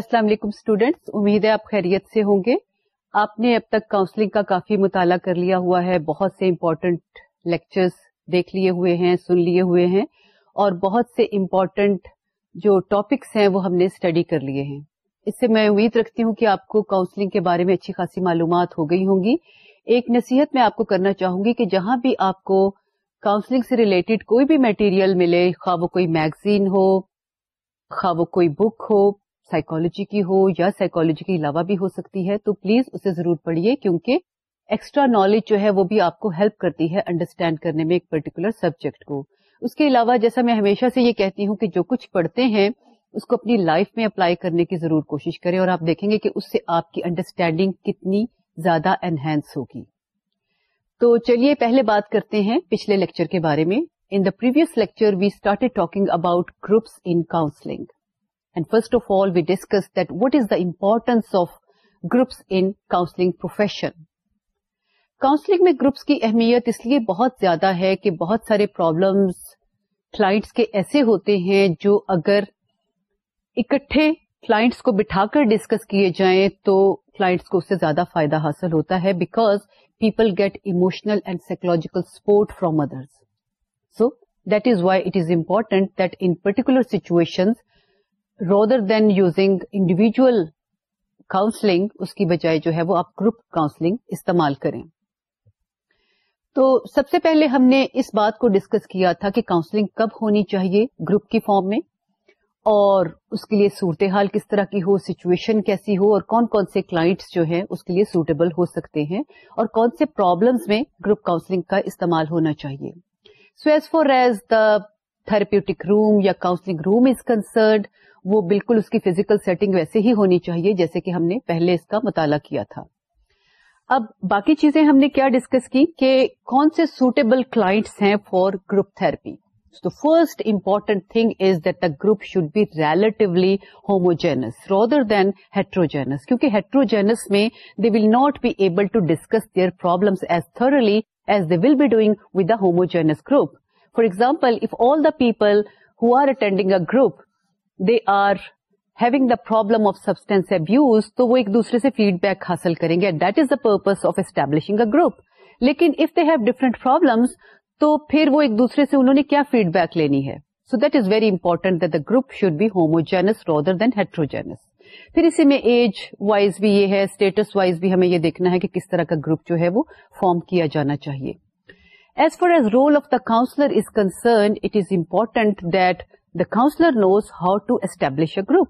السلام علیکم اسٹوڈینٹس امید ہے آپ خیریت سے ہوں گے آپ نے اب تک کاؤنسلنگ کا کافی مطالعہ کر لیا ہوا ہے بہت سے امپورٹینٹ لیکچرس دیکھ لیے ہوئے ہیں سن لیے ہوئے ہیں اور بہت سے امپورٹنٹ جو ٹاپکس ہیں وہ ہم نے اسٹڈی کر لیے ہیں اس سے میں امید رکھتی ہوں کہ آپ کو کاؤنسلنگ کے بارے میں اچھی خاصی معلومات ہو گئی ہوں گی ایک نصیحت میں آپ کو کرنا چاہوں گی کہ جہاں بھی آپ کو کاؤنسلنگ سے ریلیٹڈ کوئی بھی میٹیریل ملے خواہ وہ کوئی میگزین ہو خواہ وہ کوئی بک ہو سائیکالوجی کی ہو یا سائیکالوجی کے علاوہ بھی ہو سکتی ہے تو پلیز اسے ضرور پڑھیے کیونکہ ایکسٹرا نالج جو ہے وہ بھی آپ کو ہیلپ کرتی ہے انڈرسٹینڈ کرنے میں ایک پرٹیکولر سبجیکٹ کو اس کے علاوہ جیسا میں ہمیشہ سے یہ کہتی ہوں کہ جو کچھ پڑھتے ہیں اس کو اپنی لائف میں اپلائی کرنے کی ضرور کوشش کریں اور آپ دیکھیں گے کہ اس سے آپ کی انڈرسٹینڈنگ کتنی زیادہ انہینس ہوگی تو چلیے پہلے بات کرتے ہیں پچھلے لیکچر کے بارے میں in the previous lecture we started talking about groups in counselling and first of all we discuss that what is the importance of groups in counselling profession counselling میں گروپس کی اہمیت اس لیے بہت زیادہ ہے کہ بہت سارے پرابلمس کلائنٹس کے ایسے ہوتے ہیں جو اگر اکٹھے کلائنٹس کو بٹھا کر ڈسکس کیے جائیں تو کلائنٹس کو اس سے زیادہ فائدہ حاصل ہوتا ہے because people get emotional and psychological support from others so that is why it is important that in particular situation rather than using individual counselling اس کی بجائے جو ہے وہ آپ گروپ کاؤنسلنگ استعمال کریں تو سب سے پہلے ہم نے اس بات کو ڈسکس کیا تھا کہ کاؤنسلنگ کب ہونی چاہیے گروپ کی فارم میں اور اس کے لیے صورتحال کس طرح کی ہو سچویشن کیسی ہو اور کون کون سے کلائنٹس جو ہیں اس کے لیے سوٹیبل ہو سکتے ہیں اور کون سے پرابلمس میں گروپ کاؤنسلنگ کا استعمال ہونا چاہیے so as far as the therapeutic room یا کاؤنسلنگ روم از کنسرنڈ وہ بالکل اس کی فزیکل سیٹنگ ویسے ہی ہونی چاہیے جیسے کہ ہم نے پہلے اس کا مطالعہ کیا تھا اب باقی چیزیں ہم نے کیا ڈسکس کی کہ کون سے سوٹیبل کلاٹس ہیں فار گروپ تھرپی تو first important thing is that the group should be relatively homogeneous rather than heterogeneous کیونکہ ہیٹروجینس میں they will not be able to discuss their problem as thoroughly as they will be doing with the homogeneous group for example if all the people who are attending a group they are having the problem of substance abuse تو وہ ایک دوسرے سے feed back حاصل کریں گے that is the purpose of establishing a group لیکن if they have different problems تو پھر وہ ایک دوسرے سے انہوں نے کیا فیڈ بیک لینی ہے so that is very important that the group should be homogeneous rather than heterogeneous پھر اسی میں ایج وائز بھی یہ ہے اسٹیٹس وائز بھی ہمیں یہ دیکھنا ہے کہ کس طرح کا گروپ جو ہے وہ فارم کیا جانا چاہیے as far as role of the counsellor is concern it is important that the counsellor knows how to establish a group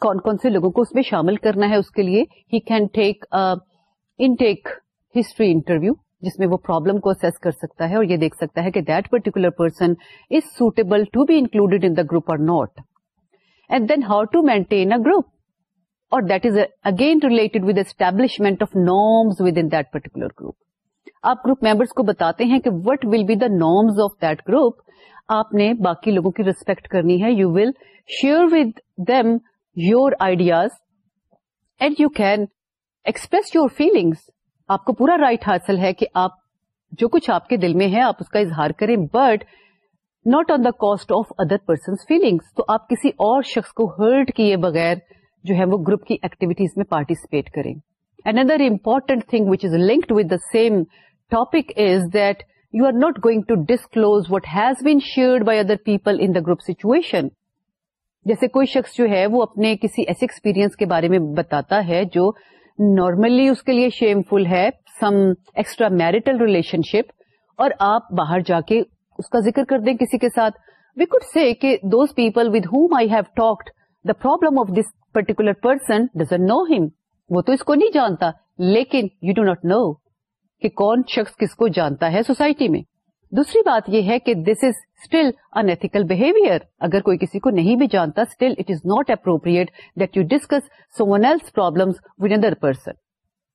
کون کون سے لوگوں کو اس میں شامل کرنا ہے اس کے لیے he can take take history interview جس میں وہ پرابلم کو اسیس کر سکتا ہے اور یہ دیکھ سکتا ہے کہ that particular person is suitable to be included in the group or not and then how to maintain a group اور that is again related with establishment of norms with in that particular group آپ group members کو بتاتے ہیں کہ what will be the norms of that group آپ نے باقی لوگوں کی ریسپیکٹ کرنی ہے you will share with them your ideas and you can express your feelings آپ کو پورا رائٹ right حاصل ہے کہ آپ جو کچھ آپ کے دل میں ہے آپ اس کا اظہار کریں but not on the cost of other person feelings تو آپ کسی اور شخص کو ہرٹ کیے بغیر جو ہے وہ گروپ کی ایکٹیویٹیز میں پارٹیسپیٹ کریں and other important thing which is linked with the same topic is that you are not going to disclose what has heard by other people in the group situation جیسے کوئی شخص جو ہے وہ اپنے کسی ایسے ایکسپیرئنس کے بارے میں بتاتا ہے جو نارملی اس کے لیے شیم فل ہے some extramarital relationship اور آپ باہر جا کے اس کا ذکر کر دیں کسی کے ساتھ وی کڈ سے کہ those people with whom I have talked the problem of this particular person doesn't know him وہ تو اس کو نہیں جانتا لیکن یو ڈو ناٹ نو کہ کون شخص کس کو جانتا ہے سوسائٹی میں دوسری بات یہ ہے کہ دس از اسٹل انتیکل اگر کوئی کسی کو نہیں بھی جانتا still it is not appropriate that you discuss someone else problem with person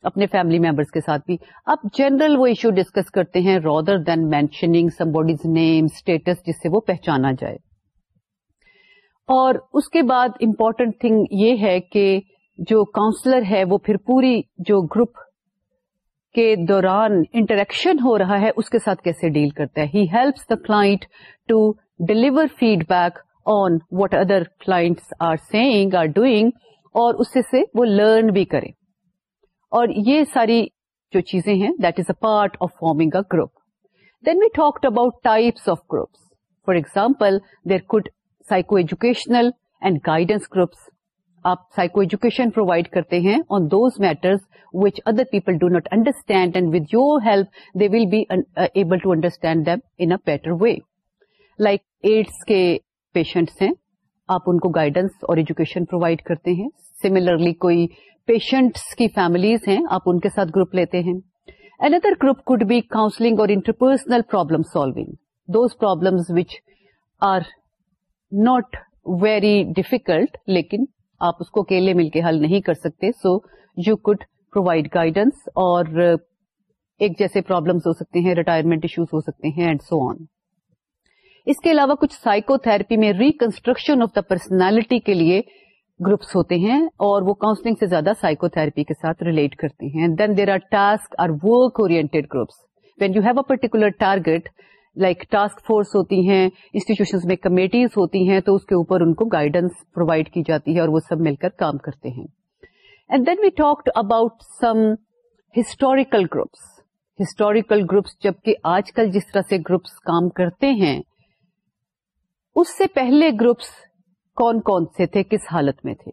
اپنے فیملی ممبرس کے ساتھ بھی اب جنرل وہ ایشو ڈسکس کرتے ہیں rather than mentioning somebody's name states جس سے وہ پہچانا جائے اور اس کے بعد امپورٹنٹ تھنگ یہ ہے کہ جو کاؤنسلر ہے وہ پھر پوری جو گروپ کے دوران انٹریکشن ہو رہا ہے اس کے ساتھ کیسے ڈیل کرتا ہے he helps the client to deliver feedback on what other class are seeing are doing اور اس سے وہ لرن بھی کرے اور یہ ساری جو چیزیں ہیں that is a part of forming a group then we talk about types of groups for example there could psycho educational and guidance groups آپ سائیکو ایجوکیشن پرووائڈ کرتے ہیں on those matters which other people do not understand and with your help they will be able to understand them in better way like AIDS کے patients ہیں آپ ان کو guidance اور education provide کرتے ہیں similarly کوئی پیشنٹس کی families ہیں آپ ان کے ساتھ گروپ لیتے ہیں and other group could be counselling اور interpersonal problem solving those not very difficult لیکن آپ اس کو اکیلے مل کے حل نہیں کر سکتے so you could provide guidance اور ایک جیسے پرابلمس ہو سکتے ہیں ریٹائرمنٹ ایشوز ہو سکتے ہیں اینڈ سو آن اس کے علاوہ کچھ سائیکو تھراپی میں ریکنسٹرکشن آف دا پرسنالٹی کے لیے گروپس ہوتے ہیں اور وہ کاؤنسلنگ سے زیادہ سائیکو تھراپی کے ساتھ ریلیٹ کرتے ہیں then there are task or work award groups when you have a particular target like task force ہوتی ہیں انسٹیٹیوشنس میں کمیٹیز ہوتی ہیں تو اس کے اوپر ان کو گائیڈنس پرووائڈ کی جاتی ہے اور وہ سب مل کر کام کرتے ہیں and then we talked about some historical groups historical groups جبکہ آج کل جس طرح سے گروپس کام کرتے ہیں اس سے پہلے گروپس کون کون سے تھے کس حالت میں تھے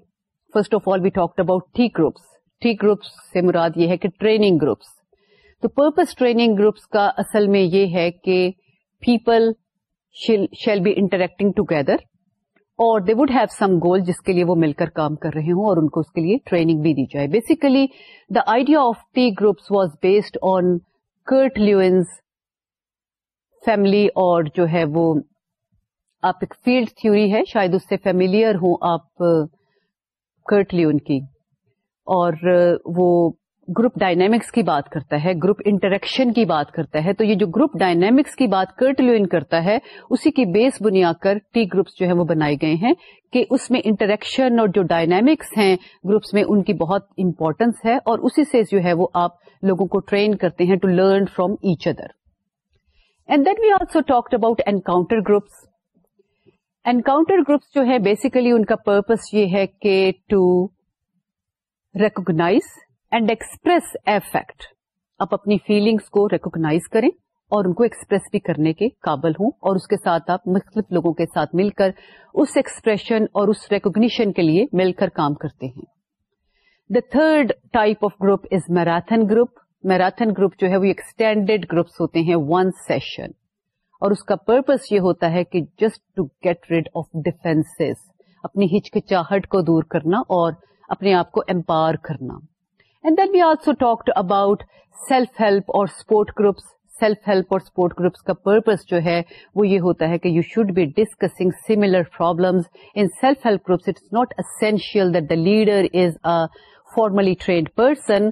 first of all we talk about ٹھیک گروپس ٹیک گروپس سے مراد یہ ہے کہ ٹریننگ گروپس تو پرپز ٹریننگ گروپس کا اصل میں یہ ہے کہ people shall be interacting together اور دے وڈ ہیو سم گول جس کے لیے وہ مل کر کام کر رہے ہوں اور ان کو اس کے لیے ٹریننگ بھی دی جائے basically the idea of T groups was based on Kurt family اور جو ہے وہ آپ ایک فیلڈ تھیوری ہے شاید اس سے فیملیئر ہوں آپ کرٹ لیون کی اور وہ گروپ ڈائنامکس کی بات کرتا ہے گروپ انٹریکشن کی بات کرتا ہے تو یہ جو گروپ ڈائنمکس کی بات کرٹ لوئن کرتا ہے اسی کی بیس بنیاد کر ٹی گروپس جو ہے وہ بنائے گئے ہیں کہ اس میں انٹریکشن اور جو ڈائنامکس ہیں گروپس میں ان کی بہت امپورٹینس ہے اور اسی سے جو ہے وہ آپ لوگوں کو ٹرین کرتے ہیں to learn from each other and then we also talked about encounter groups encounter groups جو ہے بیسیکلی ان کا پرپز یہ ہے کہ to recognise and express affect آپ اپنی فیلنگس کو ریکوگنائز کریں اور ان کو ایکسپریس بھی کرنے کے قابل ہوں اور اس کے ساتھ آپ مختلف لوگوں کے ساتھ مل کر اس ایکسپریشن اور اس ریکوگنیشن کے لیے مل کر کام کرتے ہیں the third type of group is marathon group marathon group جو ہے وہ ایکسٹینڈیڈ گروپس ہوتے ہیں ون سیشن اور اس کا پرپز یہ ہوتا ہے کہ just to get rid of defence اپنی ہچکچاہٹ کو دور کرنا اور اپنے آپ کو امپاور کرنا and then we also talked about self help اور سپورٹ گروپس سیلف ہیلپ اور سپورٹ گروپس کا پرپز جو ہے وہ یہ ہوتا ہے کہ you should be discussing similar problem in self help groups it's not essential that the leader is if formally trained person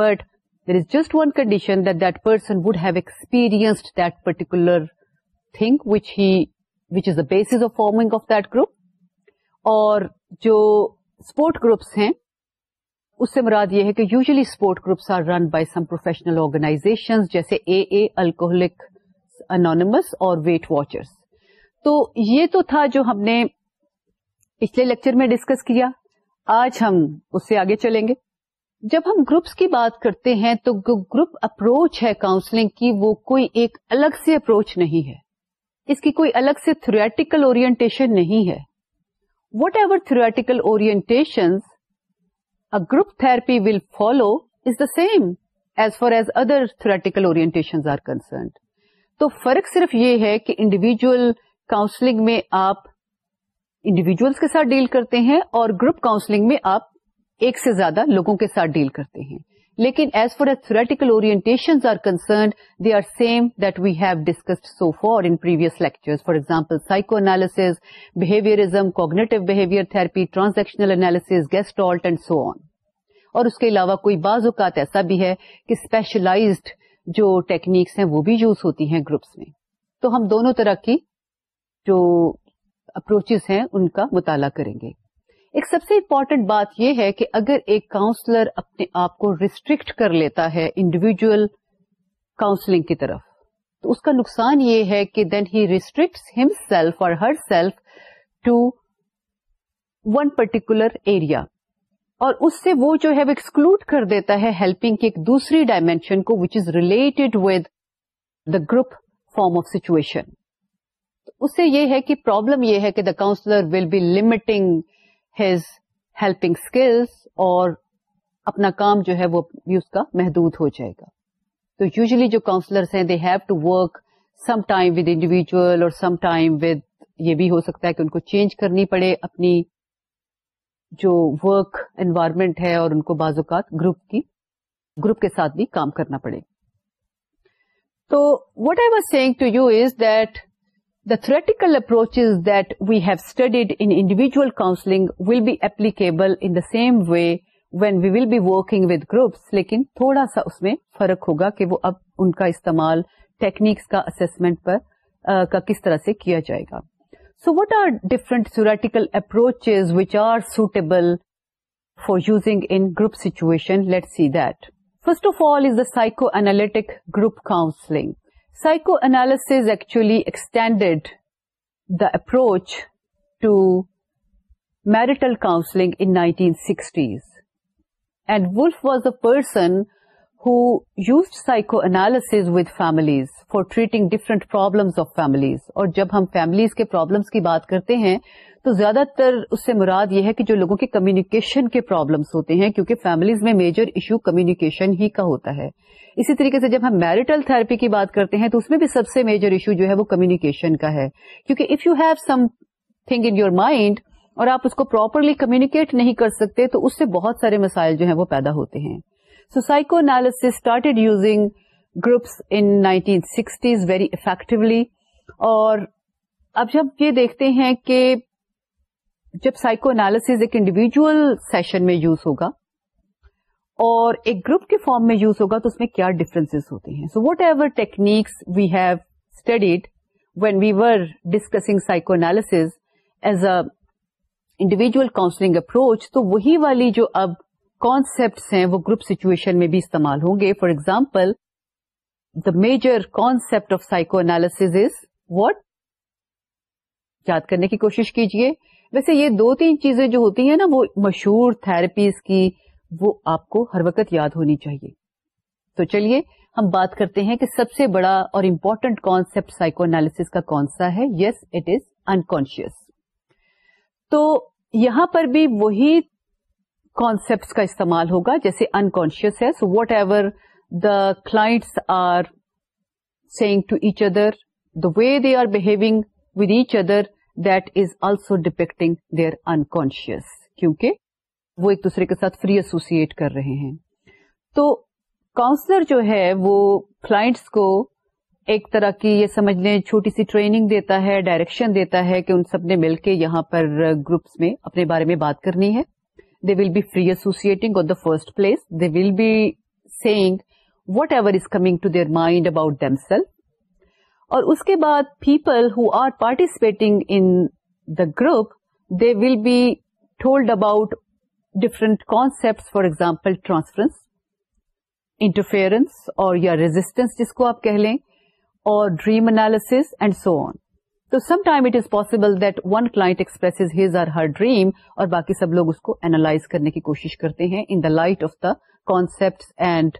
but there is just one condition that person would have experienced that particular thing which is the base of forming of that group اور جو support groups ہیں اس سے مراد یہ ہے کہ usually support groups are run by some professional organisation جیسے A A alcoholic انانس اور ویٹ واچرس تو یہ تو تھا جو ہم نے پچھلے لیکچر میں ڈسکس کیا آج ہم اس سے آگے چلیں گے جب ہم گروپس کی بات کرتے ہیں تو گروپ اپروچ ہے کاؤنسلنگ کی وہ کوئی ایک الگ سے اپروچ نہیں ہے اس کی کوئی الگ سے تھریٹیکل اورینٹیشن نہیں ہے وٹ ایور تھریٹیکل اور group therapy will follow is the same as far as other theoretical over are concerned تو فرق صرف یہ ہے کہ انڈیویجل کاؤنسلنگ میں آپ انڈیویجلس کے ساتھ ڈیل کرتے ہیں اور گروپ کاؤنسلنگ میں آپ ایک سے زیادہ لوگوں کے ساتھ ڈیل کرتے ہیں لیکن ایز فار ایز تھریٹیکل اور example psycho analysis behaviourism cognitive behaviour therapy transactional analysis gestalt and so on اور اس کے علاوہ کوئی بعض اوقات ایسا بھی ہے کہ اسپیشلائزڈ جو ٹیکنیکس ہیں وہ بھی یوز ہوتی ہیں گروپس میں تو ہم دونوں طرح کی جو اپروچز ہیں ان کا مطالعہ کریں گے ایک سب سے امپورٹنٹ بات یہ ہے کہ اگر ایک کاؤنسلر اپنے آپ کو ریسٹرکٹ کر لیتا ہے انڈیویجل کاؤنسلنگ کی طرف تو اس کا نقصان یہ ہے کہ دین ہی ریسٹرکٹ ہم سیلف اور herself to one particular area اور اس سے وہ جو ہے ایکسکلوڈ کر دیتا ہے ہیلپنگ کی ایک دوسری ڈائمینشن کو which is related with the group form of situation اس سے یہ ہے کہ پرابلم یہ ہے کہ the counsellor will be limiting اپنا کام جو ہے وہ اس کا محدود ہو جائے گا تو یوزلی جو کاؤنسلرس ہیں they have to work some time with individual اور سم ٹائم ود یہ بھی ہو سکتا ہے کہ ان کو چینج کرنی پڑے اپنی جو ورک انوائرمنٹ ہے اور ان کو بعض اوقات گروپ کی گروپ کے ساتھ بھی کام کرنا پڑے تو what I was saying to you is that the theoretical approach is that we have studied in individual counselling will be applicable in the same way when we will be working with groups لیکن تھوڑا سا اس میں فرق ہوگا کہ وہ اب ان کا استعمال ٹیکنیکس کا ایسمنٹ کا کس طرح سے کیا جائے گا so what are different theoretical approach which are suitable for use in group situation let see that first of all is the psycho analytic group counselling psychoanalysis actually extended the approach to marital counselling in ninety sixties and Wolf was the person who used psycho analysis with families for treating different problems of families اور جب ہم families کے problems کی بات کرتے ہیں تو زیادہ تر اس سے مراد یہ ہے کہ جو لوگوں کے کمیونیکیشن کے پرابلمس ہوتے ہیں کیونکہ فیملیز میں میجر ایشو کمیونیکیشن ہی کا ہوتا ہے اسی طریقے سے جب ہم میرٹل تھراپی کی بات کرتے ہیں تو اس میں بھی سب سے میجر ایشو جو ہے وہ کمیونیکیشن کا ہے کیونکہ if you have something in your mind اور آپ اس کو پراپرلی کمیونیکیٹ نہیں کر سکتے تو اس سے بہت سارے مسائل جو ہیں وہ پیدا ہوتے ہیں so psycho analysis started using groups in nineteen sixties very effectively اور اب جب یہ دیکھتے ہیں کہ جب سائیکو انالیس ایک انڈیویجل سیشن میں یوز ہوگا اور ایک گروپ کے فارم میں یوز ہوگا تو اس میں کیا ڈفرنس ہوتے ہیں so whatever techniques we have studied when we were discussing psycho analysis as a individual counselling approach تو وہی والی جو اب کانسپٹ ہیں وہ گروپ سچویشن میں بھی استعمال ہوں گے for example the major concept of psycho analysis is what یاد کرنے کی کوشش کیجیے ویسے یہ دو تین چیزیں جو ہوتی ہیں نا وہ مشہور تھراپیز کی وہ آپ کو ہر وقت یاد ہونی چاہیے تو چلیے ہم بات کرتے ہیں کہ سب سے بڑا اور امپورٹنٹ کانسیپٹ سائیکو اینالس کا کون سا ہے یس اٹ از انکانشیس تو یہاں پر بھی وہی کانسپٹ کا استعمال ہوگا جیسے انکانشیس ہے so whatever the class are seeing to each other the way they are behaving with each other that is also depicting their unconscious کیونکہ وہ ایک دوسرے کے ساتھ فری ایسوسیٹ کر رہے ہیں تو کاؤنسلر جو ہے وہ کلائنٹس کو ایک طرح کی یہ سمجھ لیں چھوٹی سی ٹریننگ دیتا ہے ڈائریکشن دیتا ہے کہ ان سب نے مل کے یہاں پر گروپس میں اپنے بارے میں بات کرنی ہے they will be free associating on the first place they will be saying whatever is coming to their mind about them self اور اس کے بعد people who are participating in the group they will be told about different concept for example transference interference اور یا resistance جس کو آپ کہہ لیں اور dream analysis and so on تو sometime it is possible that one client express his or her dream اور باقی سب لوگ اس کو اینالائز کرنے کی کوشش کرتے ہیں in the light of the concept and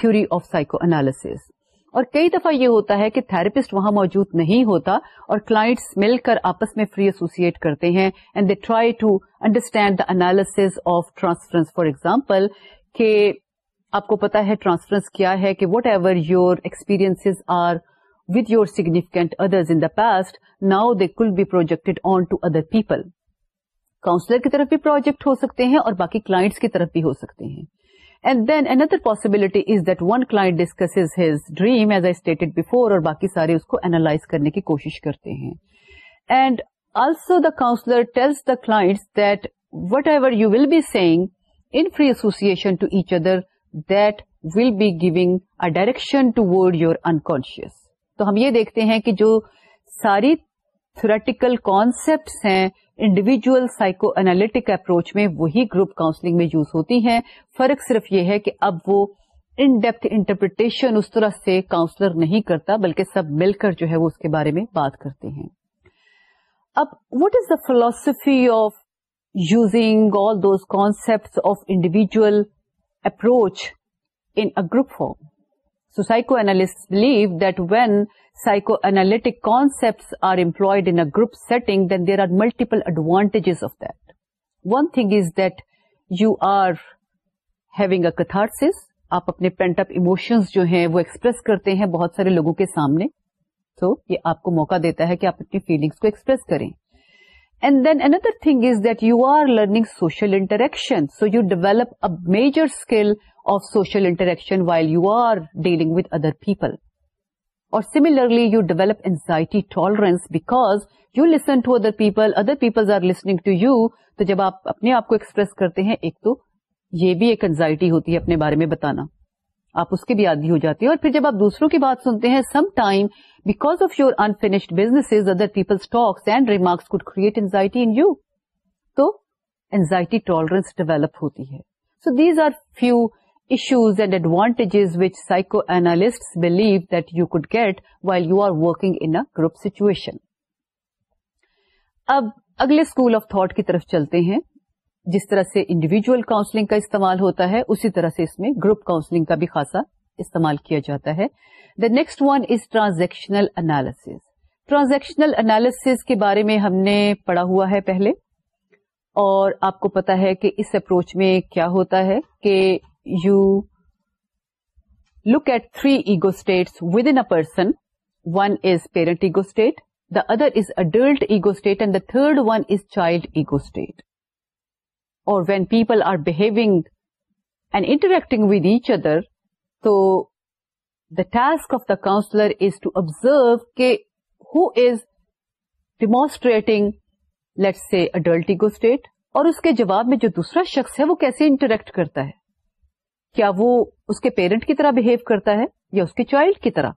theory of psycho analysis اور کئی دفعہ یہ ہوتا ہے کہ تھراپسٹ وہاں موجود نہیں ہوتا اور کلائنٹس مل کر آپس میں فری ایسوسیٹ کرتے ہیں and they try to understand the analysis of transference for example کہ آپ کو پتا ہے ٹرانسفرنس کیا ہے کہ whatever your experience are with your significant others in the past now they could be project on to other people counsellor کی طرف بھی پروجیکٹ ہو سکتے ہیں اور باقی کلائنٹس کی طرف بھی ہو سکتے ہیں and then another possibility is that one client discuss his dream as I state before اور باقی سارے اس کو اینالائز کرنے کی کوشش کرتے ہیں and also the counsellor tells the class that whatever you will be seeing in free association to each other that will be giving a direction toward your unconscious تو ہم یہ دیکھتے ہیں کہ جو ساری تھورٹیکل کانسپٹ ہیں انڈیویجل سائیکو اینالٹک اپروچ میں وہی گروپ کاؤنسلنگ میں یوز ہوتی ہیں فرق صرف یہ ہے کہ اب وہ ان ڈیپتھ انٹرپریٹیشن اس طرح سے کاؤنسلر نہیں کرتا بلکہ سب مل کر جو ہے وہ اس کے بارے میں بات کرتے ہیں اب what is the philosophy of using all those concept of individual approach in group form believe analyst believe that when are analytic are employed group setting then there are multiple advantages of that one thing is that you are having a catharsis. آپ اپنے pant up emotions جو ہیں وہ express کرتے ہیں بہت سارے لوگوں کے سامنے تو یہ آپ کو موقع دیتا ہے کہ آپ اپنی فیلنگس کو ایکسپریس کریں and then another thing is that you are learning social interaction so you develop a major skill of social interaction while you are dealing with other people اور similarly you develop anxiety tolerance because you listen to other people other peoples are listening to you تو جب آپ اپنے آپ کو express کرتے ہیں ایک تو یہ بھی ایک اینزائٹی ہوتی ہے اپنے بارے میں بتانا آپ اس کے بھی عادی ہو جاتے ہیں اور پھر جب آپ دوسروں کی بات سنتے ہیں sometime because of your unfinished business other peoples remarks could create anxiety in you تو اینزائٹی ٹالرنس ڈیولپ ہوتی ہے so these are few issues and advantages which psycho analyst believe that you could get while you are working in group situation اب اگلے school of thought کی طرف چلتے ہیں جس طرح سے انڈیویجل کاؤنسلنگ کا استعمال ہوتا ہے اسی طرح سے اس میں گروپ کاؤنسلنگ کا بھی خاصا استعمال کیا جاتا ہے the next one is transactional analysis transactional analysis کے بارے میں ہم نے پڑھا ہوا ہے پہلے اور آپ کو پتا ہے کہ اس اپروچ میں کیا ہوتا ہے کہ you look at three ego states within a person one is parent ego state the other is adult ego state and the third one is child ego state اور when people are behaving and interacting with each other تو the task of the counsellor is to observe کہ who is demonstrating late سے اڈلٹی گو state اور اس کے جواب میں جو دوسرا شخص ہے وہ کیسے انٹریکٹ کرتا ہے کیا وہ اس کے پیرنٹ کی طرح بہیو کرتا ہے یا اس کے چائلڈ کی طرح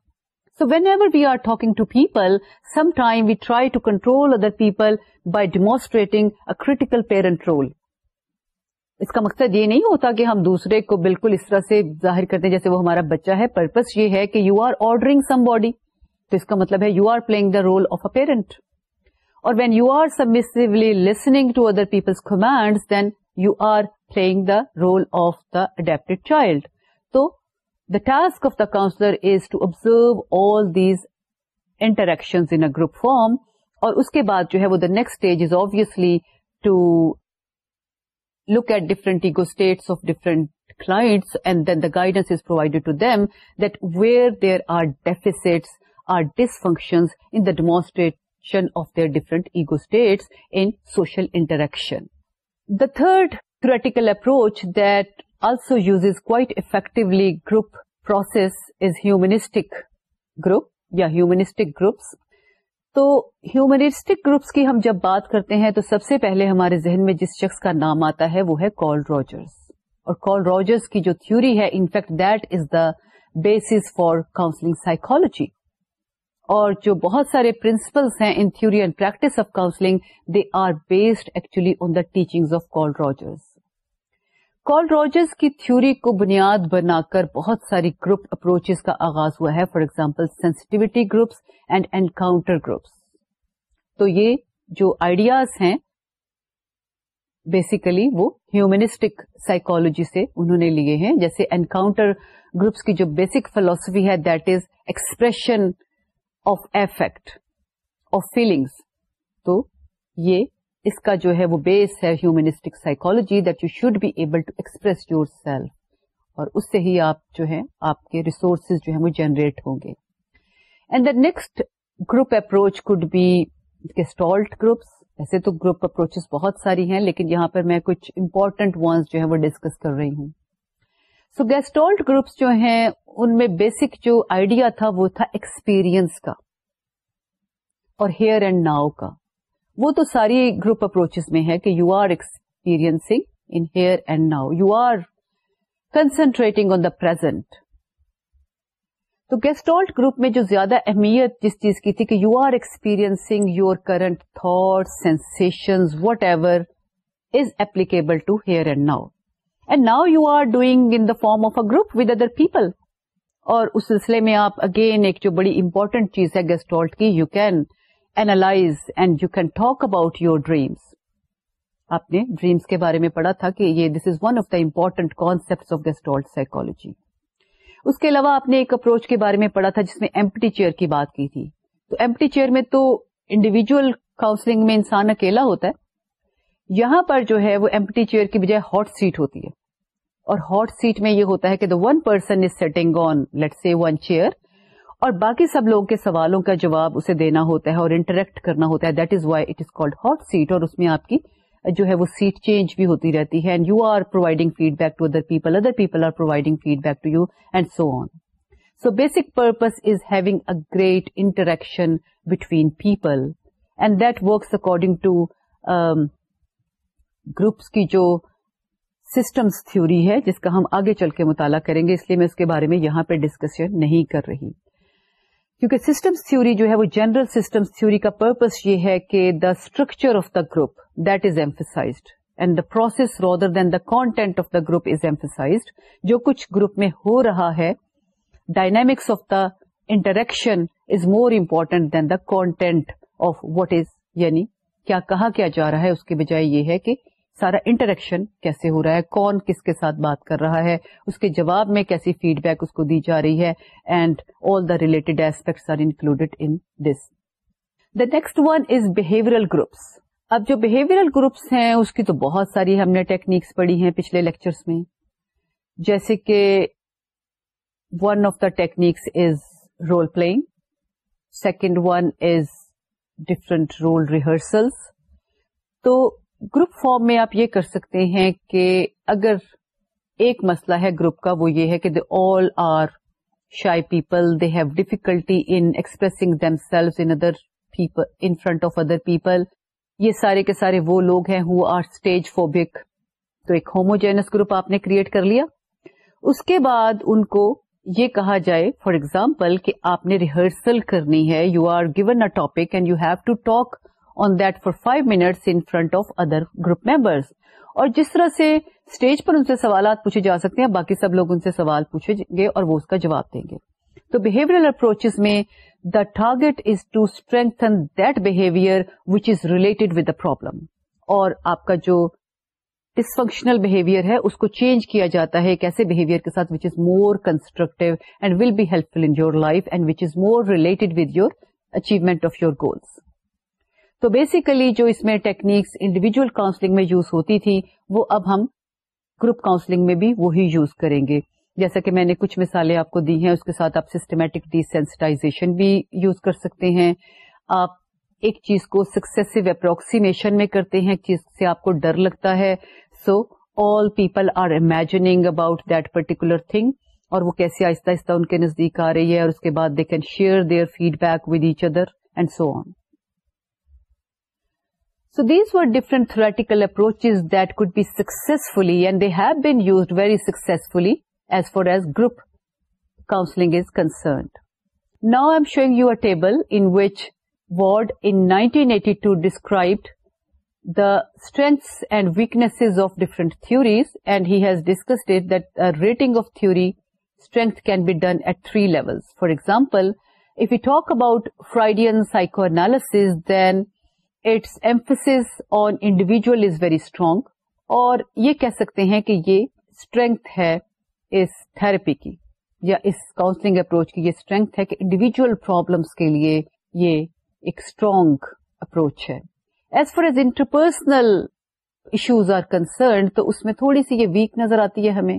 so whenever we are talking to people sometime we try to control other people by demonstrating a critical parent role اس کا مقصد یہ نہیں ہوتا کہ ہم دوسرے کو بالکل اس طرح سے ظاہر کرتے ہیں جیسے وہ ہمارا بچہ ہے پرپز یہ ہے کہ you are ordering somebody تو اس کا مطلب ہے you are playing the role of a parent اور when you are submissively listening to other peoples command then you are playing the role of the adapted child تو the task of the counsellor is to observe all these interaction in group form اور اس کے بعد جو ہے وہ the next stage is obviously to look at different ego states of different clients, and then the guidance is provided to them that where there are deficits or dysfunctions in the demonstration of their different ego states in social interaction. The third theoretical approach that also uses quite effectively group process is humanistic group, yeah, humanistic groups. تو humanistic groups کی ہم جب بات کرتے ہیں تو سب سے پہلے ہمارے ذہن میں جس شخص کا نام آتا ہے وہ ہے کال روجرس اور کال روجرس کی جو تھیوری ہے in fact that is the base for counselling psychology اور جو بہت سارے پرنسپلس ہیں in theory and practice of counselling they are based actually on the teachings of Carl Rogers Carl Rogers کی تھیوری کو بنیاد بنا کر بہت ساری گروپ اپروچ کا آغاز ہوا ہے for example sensitivity groups and encounter groups تو یہ جو آئیڈیاز ہیں بیسیکلی وہ ہیومنسٹک سائیکولوجی سے انہوں نے لیے ہیں جیسے اینکاؤنٹر گروپس کی جو بیسک فلاسفی ہے that is expression of affect of feelings تو یہ اس کا جو ہے وہ بیس ہے humanistic psychology that you should be able to express yourself اور اس سے ہی آپ جو ہے آپ کے ریسورسز جو ہے وہ جنریٹ ہوں گے and the next group approach could be gestalt groups ایسے تو گروپ اپروچ بہت ساری ہیں لیکن یہاں پر میں کچھ امپورٹنٹ ونس جو ہے وہ ڈسکس کر رہی ہوں سو گیسٹالٹ گروپس جو ہیں ان میں بیسک جو آئیڈیا تھا وہ تھا ایکسپیرئنس کا اور ہیئر اینڈ ناؤ کا وہ تو ساری گروپ اپروچ میں ہے کہ you are in here and now you are concentrating on the present تو گیسٹالٹ گروپ میں جو زیادہ اہمیت جس چیز کی تھی کہ you are experience your current thought sensation whatever is applicable to here and now and now you are doing in the form of a group with other people اور اس سلسلے میں آپ اگین ایک جو بڑی امپورٹنٹ چیز ہے گیسٹالٹ کی you can analyse and you can talk about your dreams آپ نے ڈریمس کے بارے میں پڑھا تھا کہ یہ this is one of the important concept of gestalt psychology اس کے علاوہ آپ نے ایک اپروچ کے بارے میں پڑھا تھا جس میں ایمپٹی چیئر کی بات کی تھی تو ایمپٹی چیئر میں تو انڈیویجل کاؤنسلنگ میں انسان اکیلا ہوتا ہے یہاں پر جو ہے وہ ایمپٹی چیئر کی بجائے ہاٹ سیٹ ہوتی ہے اور ہاٹ سیٹ میں یہ ہوتا ہے کہ the one person is sitting on let see one chair اور باقی سب لوگوں کے سوالوں کا جواب اسے دینا ہوتا ہے اور انٹریکٹ کرنا ہوتا ہے that is why it is called hot seat اور اس میں آپ کی جو ہے وہ سیٹ چینج بھی ہوتی رہتی ہے and you are providing feedback to other people other people are providing feedback to you and so on so basic purpose is having a great interaction between people and that works according to groups کی جو systems تھوری ہے جس کا ہم آگے چل کے مطالعہ کریں گے اس لیے میں اس کے بارے میں یہاں پہ ڈسکشن نہیں کر رہی کیونکہ سسٹمس تھیوری جو ہے وہ جنرل سسٹمس تھیوری کا پرپز یہ ہے کہ the structure of the group that is emphasised and the process rather than the content of the group is emphasised جو کچھ گروپ میں ہو رہا ہے dynamics of the interaction is more important than the content of what is یعنی کیا کہا کیا جا رہا ہے اس کے بجائے یہ ہے کہ سارا انٹریکشن کیسے ہو رہا ہے کون کس کے ساتھ بات کر رہا ہے اس کے جواب میں کیسی فیڈ بیک اس کو دی جا رہی ہے and all the related aspects are included in this the next one is behavioural groups اب جو بہیویئرل گروپس ہیں اس کی تو بہت ساری ہم نے ٹیکنیکس پڑھی ہیں پچھلے لیکچرس میں جیسے کہ one of the techniques is role playing second one is different role rehearsals تو گروپ فارم میں آپ یہ کر سکتے ہیں کہ اگر ایک مسئلہ ہے گروپ کا وہ یہ ہے کہ they all are shy people they have difficulty in expressing themselves in other people in front of other people یہ سارے کے سارے وہ لوگ ہیں ہو آر اسٹیج فوبک تو ایک ہوموجینس گروپ آپ نے کریٹ کر لیا اس کے بعد ان کو یہ کہا جائے فار ایگزامپل کہ آپ نے ریہرسل کرنی ہے you are given a topic and you have to talk on that for five minutes in front of other group members اور جس طرح سے اسٹیج پر ان سے سوالات پوچھے جا سکتے ہیں باقی سب لوگ ان سے سوال پوچھیں گے اور وہ اس کا جواب دیں گے تو بہیویئر اپروچ میں the target is to strengthen behaviour which is related with the problem اور آپ کا جو ڈسفنکشنل بہیویئر ہے اس کو چینج کیا جاتا ہے ایک ایسے بہیویئر کے ساتھ which is more constructive and will be helpful in your life and which is more related with your achievement of your goals تو بیسیکلی جو اس میں ٹیکنیکس انڈیویجل کاؤنسلنگ میں یوز ہوتی تھی وہ اب ہم گروپ کاؤنسلنگ میں بھی وہی یوز کریں گے جیسا کہ میں نے کچھ مثالیں آپ کو دی ہیں اس کے ساتھ آپ سسٹمیٹک ڈیسینسٹائزیشن بھی یوز کر سکتے ہیں آپ ایک چیز کو سکسیسو اپروکسیمیشن میں کرتے ہیں جس سے آپ کو ڈر لگتا ہے so all people are imagining about that particular thing اور وہ کیسے آہستہ آہستہ ان کے نزدیک آ رہی ہے اور اس کے بعد they can share their feedback with each other and so on So these were different theoretical approaches that could be successfully, and they have been used very successfully as far as group counseling is concerned. Now I'm showing you a table in which Ward in 1982 described the strengths and weaknesses of different theories, and he has discussed it that a rating of theory strength can be done at 3 levels. For example, if we talk about Freudian psychoanalysis, then it's emphasis on individual is very strong اور یہ کہہ سکتے ہیں کہ یہ strength ہے اس therapy کی یا اس کاؤنسلنگ اپروچ کی یہ اسٹرینتھ ہے کہ انڈیویجل پرابلمس کے لیے یہ ایک اسٹرانگ اپروچ ہے as far as interpersonal issues are concerned تو اس میں تھوڑی سی یہ ویک نظر آتی ہے ہمیں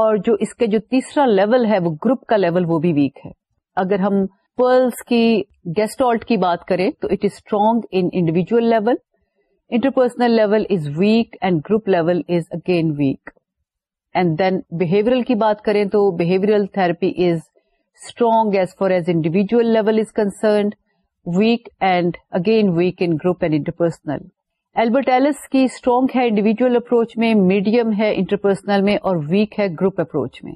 اور جو اس کے جو تیسرا لیول ہے وہ گروپ کا لیول وہ بھی ویک ہے اگر ہم پرلس کی گیسٹالٹ کی بات کریں تو it is strong individual level interpersonal level is weak and group level is again weak and then behavioural کی بات کریں تو behavioural therapy is strong as far as individual level is concerned weak and again weak in group and interpersonal Albert Ellis کی strong ہے individual approach میں medium ہے interpersonal میں اور ویک ہے گروپ اپروچ میں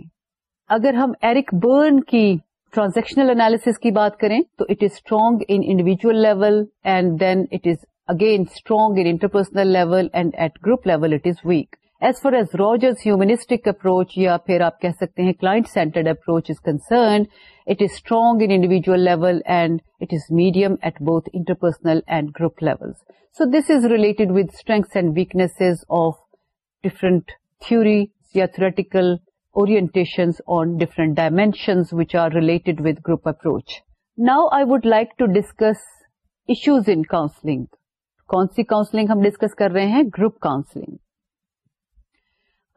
اگر ہم ایرک برن کی ٹرانزیکشنل اینلس کی بات کریں تو it is strong individual level and then it is again strong interpersonal level and at group level it is weak as far as Rogers humanistic approach یا پھر آپ کہہ سکتے ہیں client centred approach is concerned it is strong individual level and it is medium at both interpersonal and group level so this is related with strengths and weaknesses of different theory یا theoretical orientations on different dimensions which are related with group approach. Now I would like to discuss issues in counseling. کون سی counselling ہم discuss کر رہے ہیں group counselling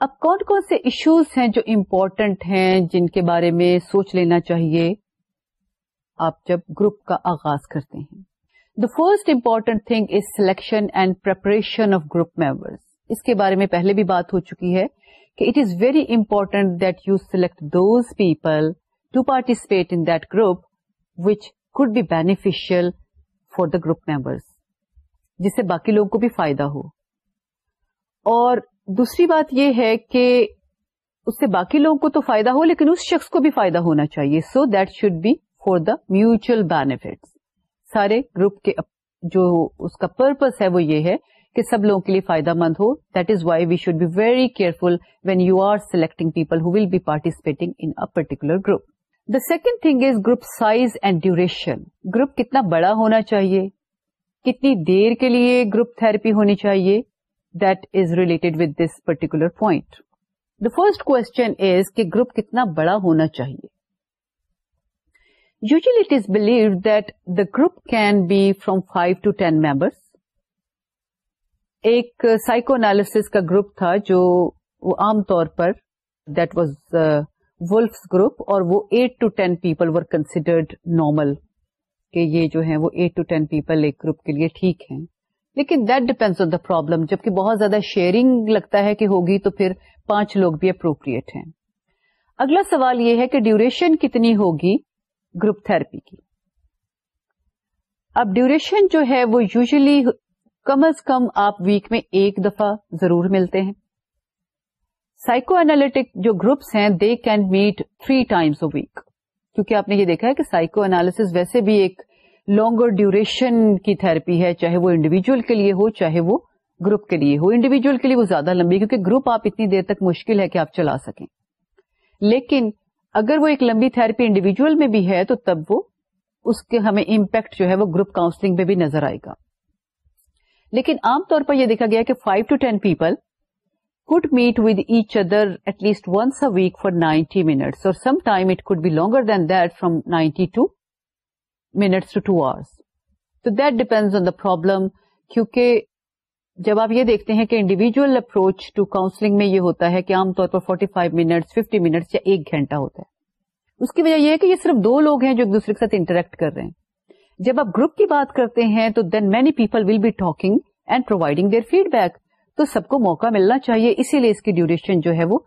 اب کون کون سے ایشوز ہیں جو امپورٹنٹ ہیں جن کے بارے میں سوچ لینا چاہیے آپ جب گروپ کا آغاز کرتے ہیں the first important thing is selection and preparation of group members اس کے بارے میں پہلے بھی بات ہو چکی ہے کہ it is very important that you select those people to participate in that group which should be beneficial for the group members جس سے باقی لوگوں کو بھی فائدہ ہو اور دوسری بات یہ ہے کہ اس سے باقی لوگوں کو تو فائدہ ہو لیکن اس شخص کو بھی فائدہ ہونا چاہیے so that should be for the mutual benefit سارے گروپ کے جو اس کا پرپز ہے وہ یہ ہے کہ سب لوگوں کے لیے فائدہ مند ہو that is why we should be very careful when you are selecting people who will be participating in particular group the second thing is group size and duration group کتنا بڑا ہونا چاہیے کتنی دیر کے لیے گروپ تھرپی ہونی چاہیے that is related with this particular point the first question is کہ گروپ کتنا بڑا ہونا چاہیے usually it is believe that the group can be from five to ten members ایک سائیکو انالیس کا گروپ تھا جو عام طور پر دیٹ واز گروپ اور وہ two people were considered normal کہ یہ جو وہ ایٹ ٹو ٹین پیپل ایک گروپ کے لیے ٹھیک ہے لیکن that depends on the problem جبکہ بہت زیادہ شیئرنگ لگتا ہے کہ ہوگی تو پھر پانچ لوگ بھی اپروپریٹ ہیں اگلا سوال یہ ہے کہ ڈیوریشن کتنی ہوگی گروپ تھراپی کی اب ڈیوریشن جو ہے وہ یوزلی کم از کم آپ ویک میں ایک دفعہ ضرور ملتے ہیں سائکو اینالٹک جو گروپس ہیں they can meet three times week کیونکہ آپ نے یہ دیکھا ہے کہ سائکو اینالس ویسے بھی ایک لانگر ڈیوریشن کی تھرپی ہے چاہے وہ انڈیویجل کے لیے ہو چاہے وہ گروپ کے لیے ہو انڈیویجل کے لیے وہ زیادہ لمبی کیونکہ گروپ آپ اتنی دیر تک مشکل ہے کہ آپ چلا سکیں لیکن اگر وہ ایک لمبی تھرپی انڈیویجل میں بھی ہے تو تب وہ اس کے ہمیں امپیکٹ جو ہے وہ گروپ کاؤنسلنگ میں بھی نظر آئے گا لیکن عام طور پر یہ دیکھا گیا کہ five to ten people could meet with each other at least once week week for ninety or اور some time it could be longer than that from ninety to 2 hours. تو that depends on the problem کیونکہ جب آپ یہ دیکھتے ہیں کہ individual approach to counselling میں یہ ہوتا ہے کہ عام طور پر forty five minutes fifty minutes یا ایک گھنٹہ ہوتا ہے اس کی وجہ یہ ہے کہ یہ صرف دو لوگ ہیں جو ایک دوسرے کے ساتھ انٹریکٹ کر رہے ہیں جب آپ گروپ کی بات کرتے ہیں تو then many people will be talking and providing their feedback تو سب کو موقع ملنا چاہیے اسی لیے اس کی ڈیوریشن جو ہے وہ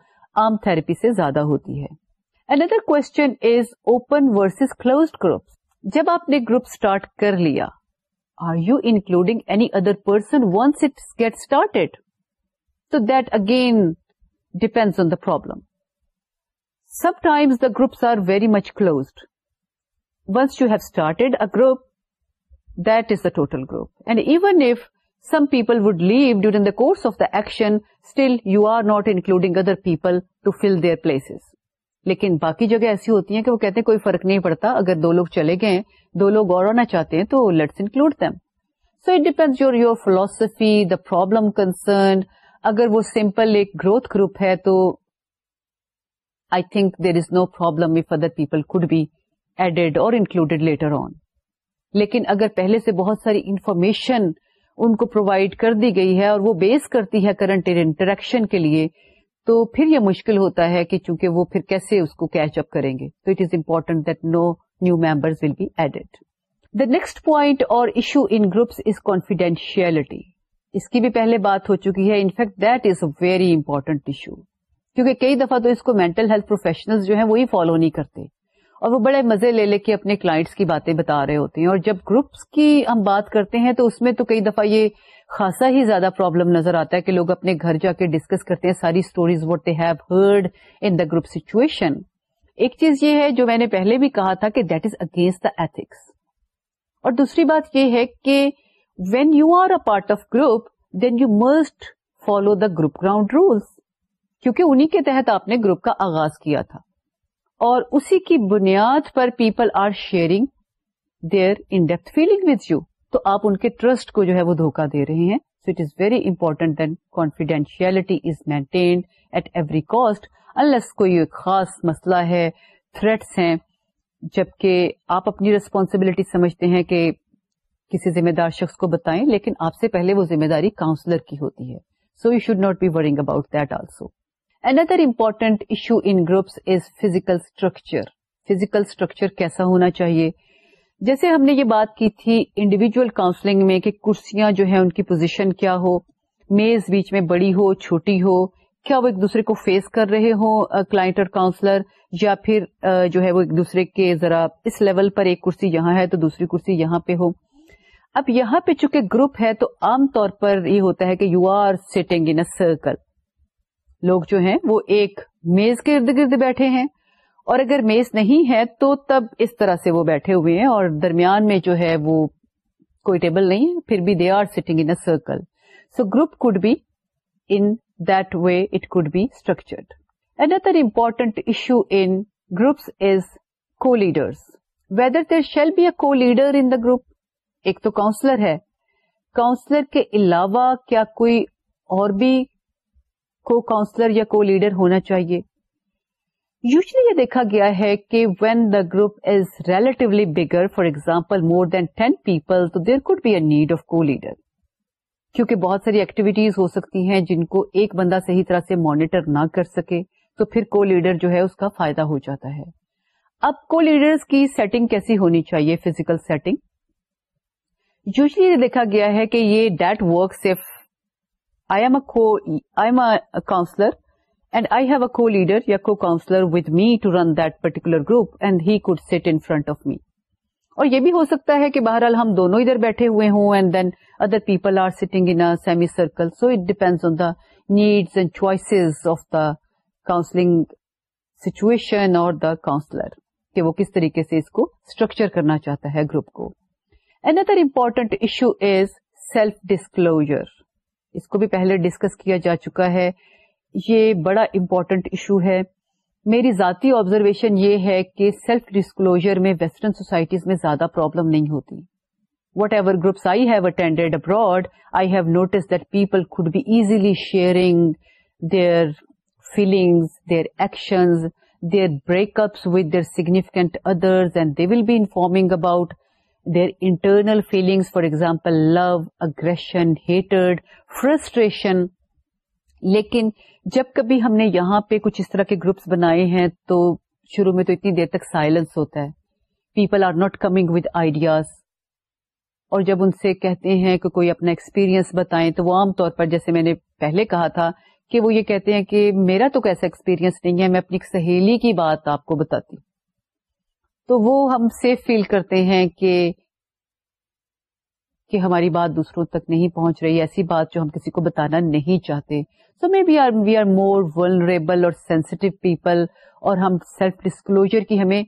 آم تھراپی سے زیادہ ہوتی ہے another question is open versus closed group جب آپ نے گروپ اسٹارٹ کر لیا are you including any other person once it get start تو that again depend on the problem sometimes the groups are very much closed once you have started a group that is the total group and even if some people would leave during the course of the action still you are not including other people to fill their places. لیکن باقی جگہ ایسی ہوتی ہیں کہ وہ کہتے ہیں کوئی فرق نہیں پڑتا اگر دو لوگ چلے گئے دو لوگ اور ہونا چاہتے ہیں تو let's include them so it depend your your philosophy the problem concern اگر وہ سمپل ایک گروتھ گروپ ہے تو I think there is no problem if other people could be added اور انکلوڈیڈ لیٹر آن لیکن اگر پہلے سے بہت ساری انفارمیشن ان کو پرووائڈ کر دی گئی ہے اور وہ بیس کرتی ہے کرنٹ انٹریکشن کے لیے تو پھر یہ مشکل ہوتا ہے کہ چونکہ وہ پھر کیسے اس کو کیچ اپ کریں گے تو it is important that no new members will be added the next point اور issue in groups is confidentiality اس کی بھی پہلے بات ہو چکی ہے in fact that is a very important issue کیونکہ کئی دفعہ تو اس کو مینٹل ہیلتھ پروفیشنل جو ہیں وہی فالو نہیں کرتے اور وہ بڑے مزے لے لے کے اپنے کلائنٹس کی باتیں بتا رہے ہوتے ہیں اور جب گروپس کی ہم بات کرتے ہیں تو اس میں تو کئی دفعہ یہ خاصا ہی زیادہ پرابلم نظر آتا ہے کہ لوگ اپنے گھر جا کے ڈسکس کرتے ہیں ساری stories what they have heard in the group situation ایک چیز یہ ہے جو میں نے پہلے بھی کہا تھا کہ that is against the ethics اور دوسری بات یہ ہے کہ when you are a part of group then you must follow the group ground rules کیونکہ انہیں کے تحت آپ نے گروپ کا آغاز کیا تھا اور اسی کی بنیاد پر people are sharing their in depth feeling with you تو آپ ان کے ٹرسٹ کو جو ہے وہ دھوکا دے رہے ہیں so it is very important then confidentiality is maintained at every cost ان کوئی ایک خاص مسئلہ ہے تھریٹس ہیں جبکہ آپ اپنی ریسپانسبلٹی سمجھتے ہیں کہ کسی ذمہ دار شخص کو بتائیں لیکن آپ سے پہلے وہ ذمہ داری کاؤنسلر کی ہوتی ہے so you should not be worrying about that also another important issue in groups is physical structure Physical structure کیسا ہونا چاہیے جیسے ہم نے یہ بات کی تھی انڈیویجل کاؤنسلنگ میں کہ کرسیاں جو ہے ان کی پوزیشن کیا ہو میز بیچ میں بڑی ہو چھوٹی ہو کیا وہ ایک دوسرے کو فیس کر رہے ہوں کلائنٹ اور کاؤنسلر یا پھر جو ہے وہ ایک دوسرے کے ذرا اس لیول پر ایک کرسی یہاں ہے تو دوسری کرسی یہاں پہ ہو اب یہاں پہ چونکہ گروپ ہے تو عام طور پر یہ ہوتا ہے کہ you are sitting in a circle لوگ جو ہیں وہ ایک میز کے ارد گرد بیٹھے ہیں اور اگر میز نہیں ہے تو تب اس طرح سے وہ بیٹھے ہوئے ہیں اور درمیان میں جو ہے وہ کوئی ٹیبل نہیں ہے پھر بھی they are sitting so group could be in that way it could be structured and other important issue in groups is co leaders whether there shall be a co leader in the group ایک تو counsellor ہے counsellor کے علاوہ کیا کوئی اور بھی کو کاؤنسلر یا کو لیڈر ہونا چاہیے یوزلی یہ دیکھا گیا ہے کہ when the group is relatively bigger for example more than ten people تو there could be a need of co leader کیونکہ بہت ساری ایکٹیویٹیز ہو سکتی ہیں جن کو ایک بندہ صحیح طرح سے مانیٹر نہ کر سکے تو پھر کو لیڈر جو ہے اس کا فائدہ ہو جاتا ہے اب کو لیڈر کی سیٹنگ کیسی ہونی چاہیے فزیکل سیٹنگ یوزلی یہ دیکھا گیا ہے کہ یہ that work Surf I I am a counsellor and I have a co leader یا co counsellor with me to run particular group and he could sit in front of me اور یہ بھی ہو سکتا ہے کہ بہرحال ہم دونوں ادھر بیٹھے ہوئے ہوں and then other people are sitting in semicircle so it depends on the needs and choices of the counselling situation اور دا کاؤنسلر کہ وہ کس طریقے سے اس کو اسٹرکچر کرنا چاہتا ہے گروپ کو another important issue is self disclosure اس کو بھی پہلے ڈسکس کیا جا چکا ہے یہ بڑا امپورٹنٹ ایشو ہے میری ذاتی آبزرویشن یہ ہے کہ سیلف ڈسکلوجر میں ویسٹرن سوسائٹیز میں زیادہ پرابلم نہیں ہوتی whatever groups I have attended abroad I have noticed that people could be easily sharing their feelings their actions their breakups with their significant others and they will be informing about their internal feelings for example love aggression, hatred frustration لیکن جب کبھی ہم نے یہاں پہ کچھ اس طرح کے گروپس بنائے ہیں تو شروع میں تو اتنی دیر تک سائلنس ہوتا ہے people are not coming with ideas اور جب ان سے کہتے ہیں کہ کوئی اپنا ایکسپیرینس بتائیں تو وہ عام طور پر جیسے میں نے پہلے کہا تھا کہ وہ یہ کہتے ہیں کہ میرا تو کیسا ایکسپیرینس نہیں ہے میں اپنی سہیلی کی بات آپ کو بتاتی ہوں تو وہ ہم سیف فیل کرتے ہیں کہ کہ ہماری بات دوسروں تک نہیں پہنچ رہی ایسی بات جو ہم کسی کو بتانا نہیں چاہتے so maybe are we are more vulnerable اور سینسٹو پیپل اور ہم سیلف ڈسکلوجر کی ہمیں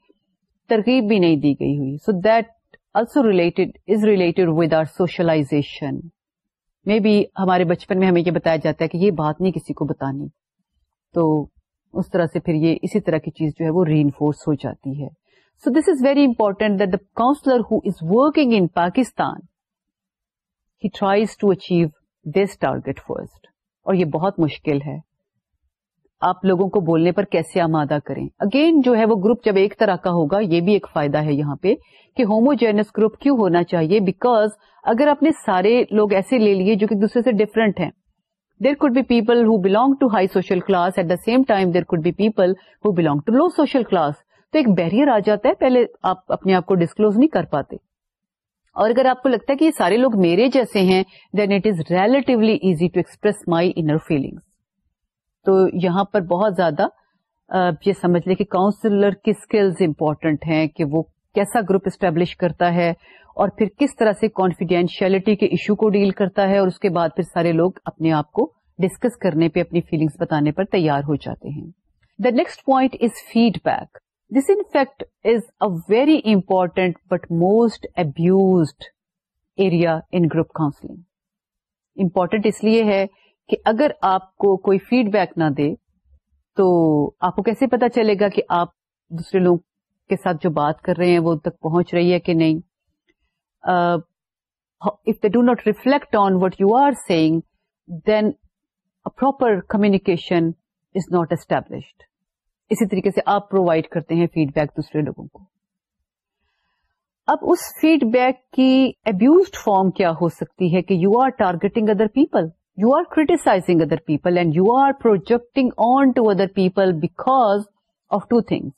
ترغیب بھی نہیں دی گئی ہوئی so that also related is related with our socialisation maybe ہمارے بچپن میں ہمیں یہ بتایا جاتا ہے کہ یہ بات نہیں کسی کو بتانی تو اس طرح سے پھر یہ اسی طرح کی چیز جو ہے وہ ری انفورس ہو جاتی ہے this is very important that the counsellor who is working in Pakistan he tries to achieve this target first اور یہ بہت مشکل ہے آپ لوگوں کو بولنے پر کیسے آمادہ کریں اگین جو ہے وہ گروپ جب ایک طرح کا ہوگا یہ بھی ایک فائدہ ہے یہاں پہ کہ ہوموجینس گروپ کیوں ہونا چاہیے بیکاز اگر آپ نے سارے لوگ ایسے لے لیے جو کہ دوسرے سے ڈفرینٹ ہیں there could be people who belonging to high social class at the same time there could be people who belonging to low social class تو ایک بیریئر آ جاتا ہے پہلے آپ اپنے آپ کو ڈسکلوز نہیں کر پاتے اور اگر آپ کو لگتا ہے کہ یہ سارے لوگ میرے جیسے ہیں then it is relatively easy to express my inner feelings تو یہاں پر بہت زیادہ یہ سمجھ لیں کہ کاؤنسلر کی اسکلز امپورٹنٹ ہیں کہ وہ کیسا گروپ اسٹیبلش کرتا ہے اور پھر کس طرح سے کانفیڈینشلٹی کے ایشو کو ڈیل کرتا ہے اور اس کے بعد پھر سارے لوگ اپنے آپ کو ڈسکس کرنے پہ اپنی فیلنگس بتانے پر تیار ہو جاتے ہیں the next point is feedback this in fact is a very important but most abused area in group counselling important اس لیے ہے کہ اگر آپ کو کوئی فیڈ بیک نہ دے تو آپ کو کیسے پتا چلے گا کہ آپ دوسرے لوگوں کے ساتھ جو بات کر رہے ہیں وہ تک پہنچ رہی ہے کہ نہیں if they do not reflect on what you are seeing then proper communication is not established اسی طریقے سے آپ پرووائڈ کرتے ہیں فیڈ بیک دوسرے لوگوں کو اب اس فیڈ بیک کی ابیوزڈ فارم کیا ہو سکتی ہے کہ you are targeting other people you are criticising other people and you are projecting on to other people because of two things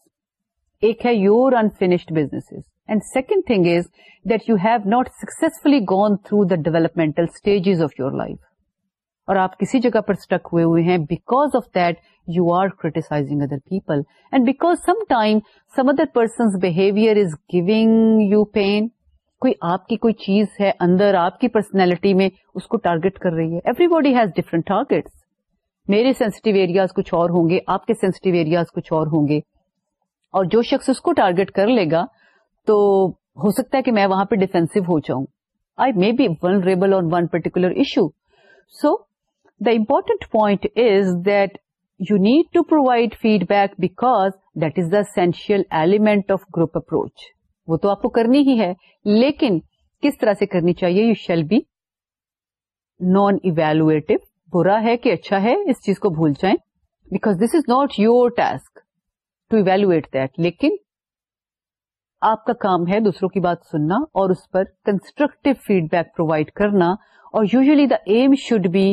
ایک ہے your unfinished business and second thing is that you have not successfully gone through the developmental stages of your life اور آپ کسی جگہ پر stuck ہوئے ہوئے ہیں because of that you are criticising other people and because some time some other person behaviour is giving you pain کوئی آپ کی کوئی چیز ہے اندر آپ کی پرسنالٹی میں اس کو ٹارگیٹ کر رہی ہے everybody has different target میرے سینسٹیو ایریاز کچھ اور ہوں گے آپ کے سینسٹو ایریاز کچھ اور ہوں گے اور جو شخص اس کو ٹارگیٹ کر لے گا تو ہو سکتا ہے کہ میں وہاں پہ ڈیفینسو ہو جاؤں I may be vulnerable on one particular issue so the important point is that you need to provide feedback because that is the essential element of group approach وہ تو آپ کو کرنی ہی ہے لیکن کس طرح سے کرنی چاہیے you shall be non evaluative برا ہے کہ اچھا ہے اس چیز کو بھول جائیں because this is not your task to evaluate that لیکن آپ کا کام ہے دوسروں کی بات سننا اور اس پر کنسٹرکٹیو فیڈ بیک پرووائڈ کرنا اور usually the aim should be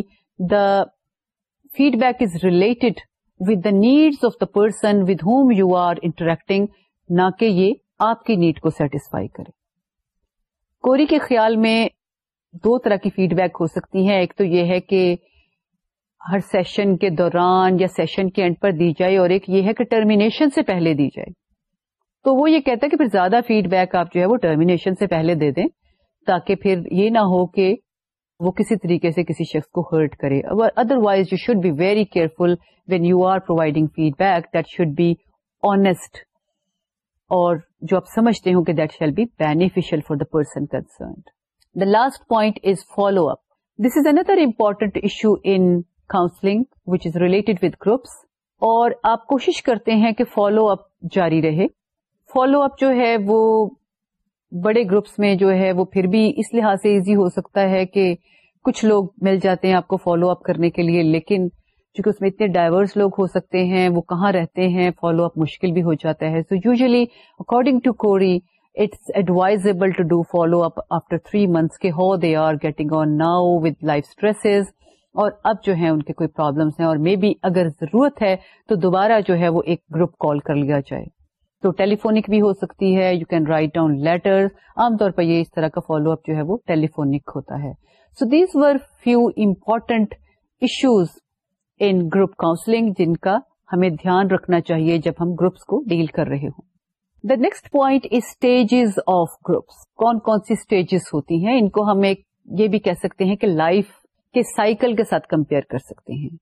feedback is related with the need of the person with whom you are interacting نہ کہ یہ آپ کی نیڈ کو سیٹسفائی کرے کوری کے خیال میں دو طرح کی فیڈ بیک ہو سکتی ہیں ایک تو یہ ہے کہ ہر سیشن کے دوران یا سیشن کے اینڈ پر دی جائے اور ایک یہ ہے کہ ٹرمینیشن سے پہلے دی جائے تو وہ یہ کہتا ہے کہ پھر زیادہ فیڈ بیک آپ جو ہے وہ ٹرمینیشن سے پہلے دے دیں تاکہ پھر یہ نہ ہو کہ وہ کسی طریقے سے کسی شخص کو ہرٹ کرے otherwise you should be very careful when you are providing feedback that should be honest اور جو آپ سمجھتے ہو کہ that shall be beneficial for the person concerned the last point is follow up this is another important issue in counselling which is related with groups اور آپ کوشش کرتے ہیں کہ فالو اپ جاری رہے فالو اپ جو ہے وہ بڑے گروپس میں جو ہے وہ پھر بھی اس لحاظ سے ایزی ہو سکتا ہے کہ کچھ لوگ مل جاتے ہیں آپ کو فالو اپ کرنے کے لیے لیکن چونکہ اس میں اتنے ڈائیورس لوگ ہو سکتے ہیں وہ کہاں رہتے ہیں فالو اپ مشکل بھی ہو جاتا ہے so usually according to Corey it's advisable to do follow up after three months کے who they are getting on now with life stresses اور اب جو ہے ان کے کوئی پرابلمس ہیں اور مے بی اگر ضرورت ہے تو دوبارہ جو ہے وہ ایک گروپ کال کر لیا جائے تو ٹیلیفونک بھی ہو سکتی ہے you can write down later عام طور پر یہ اس طرح کا فالو اپ جو ہے وہ ٹیلیفونک ہوتا ہے so these are few important issues in group counselling جن کا ہمیں دھیان رکھنا چاہیے جب ہم گروپس کو ڈیل کر رہے ہوں the next point is stages of groups کون کون سی اسٹیجز ہوتی ہیں ان کو ہم یہ بھی کہہ سکتے ہیں کہ لائف کے سائیکل کے ساتھ کمپیئر کر سکتے ہیں